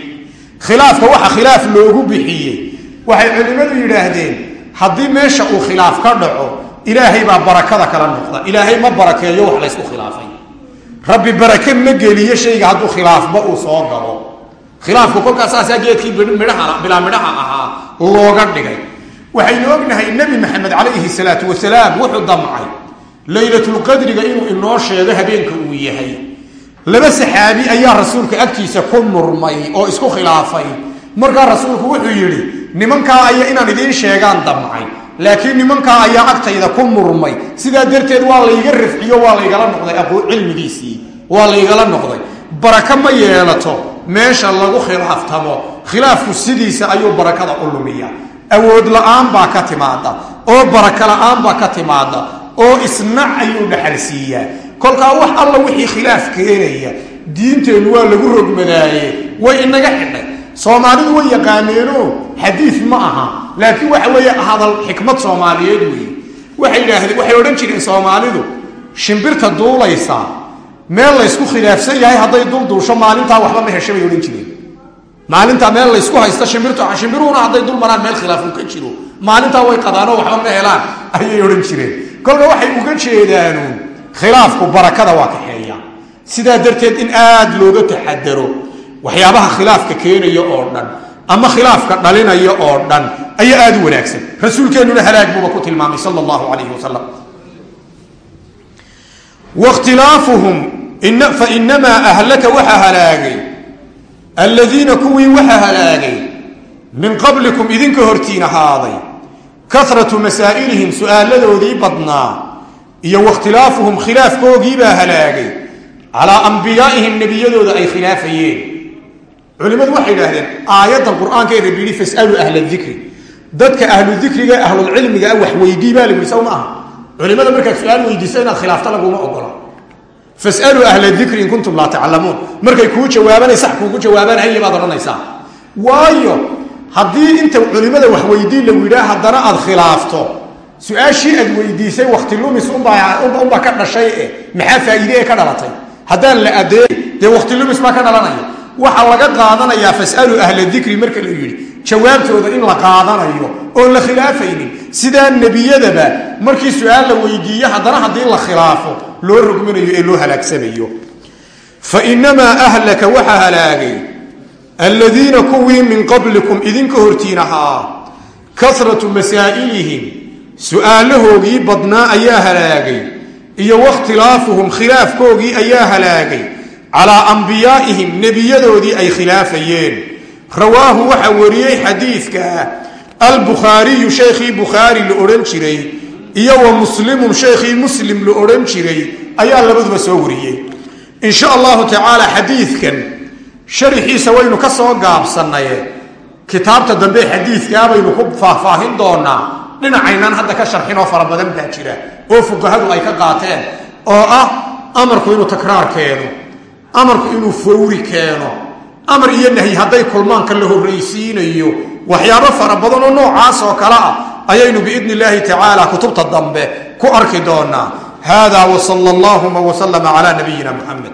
[SPEAKER 1] Khilaafka waxa khilaaf loogu bixiyey. Waxay culimmadu yidhaahdeen haddii meesha uu khilaaf ka dhaco ilaahay baa barakada kala noqda. Ilaahay ma barakeeyo wax laysku khilaafay. Rabbi barake ma geliyo shayga hadduu khilaafba uu soo galo khilaafku kolkaasaasaa geedkii midhaha bilaa midhaha ahaa looga dhigay. Waxaynu ognahay nebi maxamed calayhi salaatu wasalaam wuxuu damcay laylatulqadriga inuu inoo sheego habeenka uu yahay. Laba saxaabi ayaa rasuulka agtiisa ku murmay oo isku khilaafay. Markaa rasuulku wuxuu yidhi nimankaa aya inaan idiin sheegaan damcay. Laakiin nimankaa ayaa agtayda ku murmay. Sidaa darteed waa layga rafciyo waa laygala noqday aqoo cilmigiisii waa laygala noqday. Baraka ma yeelato meesha lagu khilaaftamo khilaafku sidiisa ayuu barakada u lumiya awood la'aan baa ka timaada oo baraka la'aan baa ka timaada oo isnac ayuu dhaxalsiiyaa kolkaa wax alla wixii khilaaf keenaya diinteennu waa lagu rogmadaaye way inaga xidhay. Soomaalidu way yaqaaneeno xadiid ma aha laakiin waxa weeye hadal xikmad soomaaliyeed weeye. Waxay yidhaahdeen waxay odhan jireen soomaalidu shimbirta duulaysa meel laysku khilaafsan yahay hadday dulduusho maalintaa waxba ma hesha bay odhan jireen. Maalintaa meel laysku haysta shimbiruhuna hadday dul maraan meel khilaafu ka jiro. Maalintaa way qadaanoo waxba ma helaan ayay odhan jireen. Kolka waxay uga jeedaanuun khilaafku barakada waa kaxeeya. Sidaa darteed in aad looga taxadaro waxyaabaha khilaafka keenaya oo dhan ama khilaafka dhalinaya oo dhan ayaa aad u wanaagsan. Rasuulkeennuna halaag buuba ku tilmaamay sal allahu calayhi wasalam wakhtilaafuhum fainamaa ahlaka waxa halaagay alladiina kuwii waxa halaagay min qablikum idinka hortiin ahaaday karatu masaa'ilihim su'aaladoodii badnaa iyo wakhtilaafuhum khilaafkoogiibaa halaagay calaa ambiyaaihim nebiyadooda ay khilaafayeen culimmadu waxay idhaahdeen aayaddan qur'aanka ee rabbi yihi fasaluu ahla dikri dadka ahlu dikriga ahlulcilmiga ah wax weydii baa lagu yihi saw ma aha culimada markaad su'aal weydiiso inaad khilaafta laguma ogola. Fasaluu ahla dikri in kuntum laa taclamuun markay kuu jawaabanay sax kuugu jawaabaan haye baad odhanaysaa. Waayo haddii inta culimada wax weydiin lagu yidhaha haddana aad khilaafto su'aashii aad weydiisay wakti lumis unbaa ka dhashay e maxaa faa'iide ee ka dhalatay? Haddaan la adeey dee wakti lumis baa ka dhalanaya. Waxaa laga qaadanayaa fasaluu ahla dikri marka la yidhi jawaabtooda in la qaadanayo oon la khilaafaynin. Sidaa nebiyadaba markii su'aal la weydiiye haddana haddii la khilaafo loo rogminayo ee loo halaagsamayo fa inamaa ahlaka waxaa halaagay aladiina kuwii min qablikum idinka hortiin ahaa kasratu masaa'ilihim su'aalahoogii badnaa ayaa halaagay iyo wakhtilaafuhum khilaafkoogii ayaa halaagay calaa ambiyaaihim nebiyadoodii ay khilaafayeen rawaahu waxaa wariyey xadiidka. Albukhaariyu shaykhii bukhaari la odhan jiray iyo wa muslimun shaykhii muslim la odhan jiray ayaa labaduba soo wariyey. In sha allahu tacaala xadiidkan sharixiisa waynu ka soo gaabsannaye kitaabta dambe xadiidkaa baynu ku faahfaahin doonaa dhinacaynaan hadda ka sharxin oo fara badan baa jira oo fuqahadu ay ka qaateen oo ah amarku inuu takraar keeno amarku inuu fawri keeno amar iyo nahyi hadday kulmaanka la horraysiinayo waxyaabo fara badan oo noocaas oo kale ah ayaynu biidni illaahi tacaala kutubta dambe ku arki doonaa. Hada wsala allahuma wslama cala nabiyina muxamed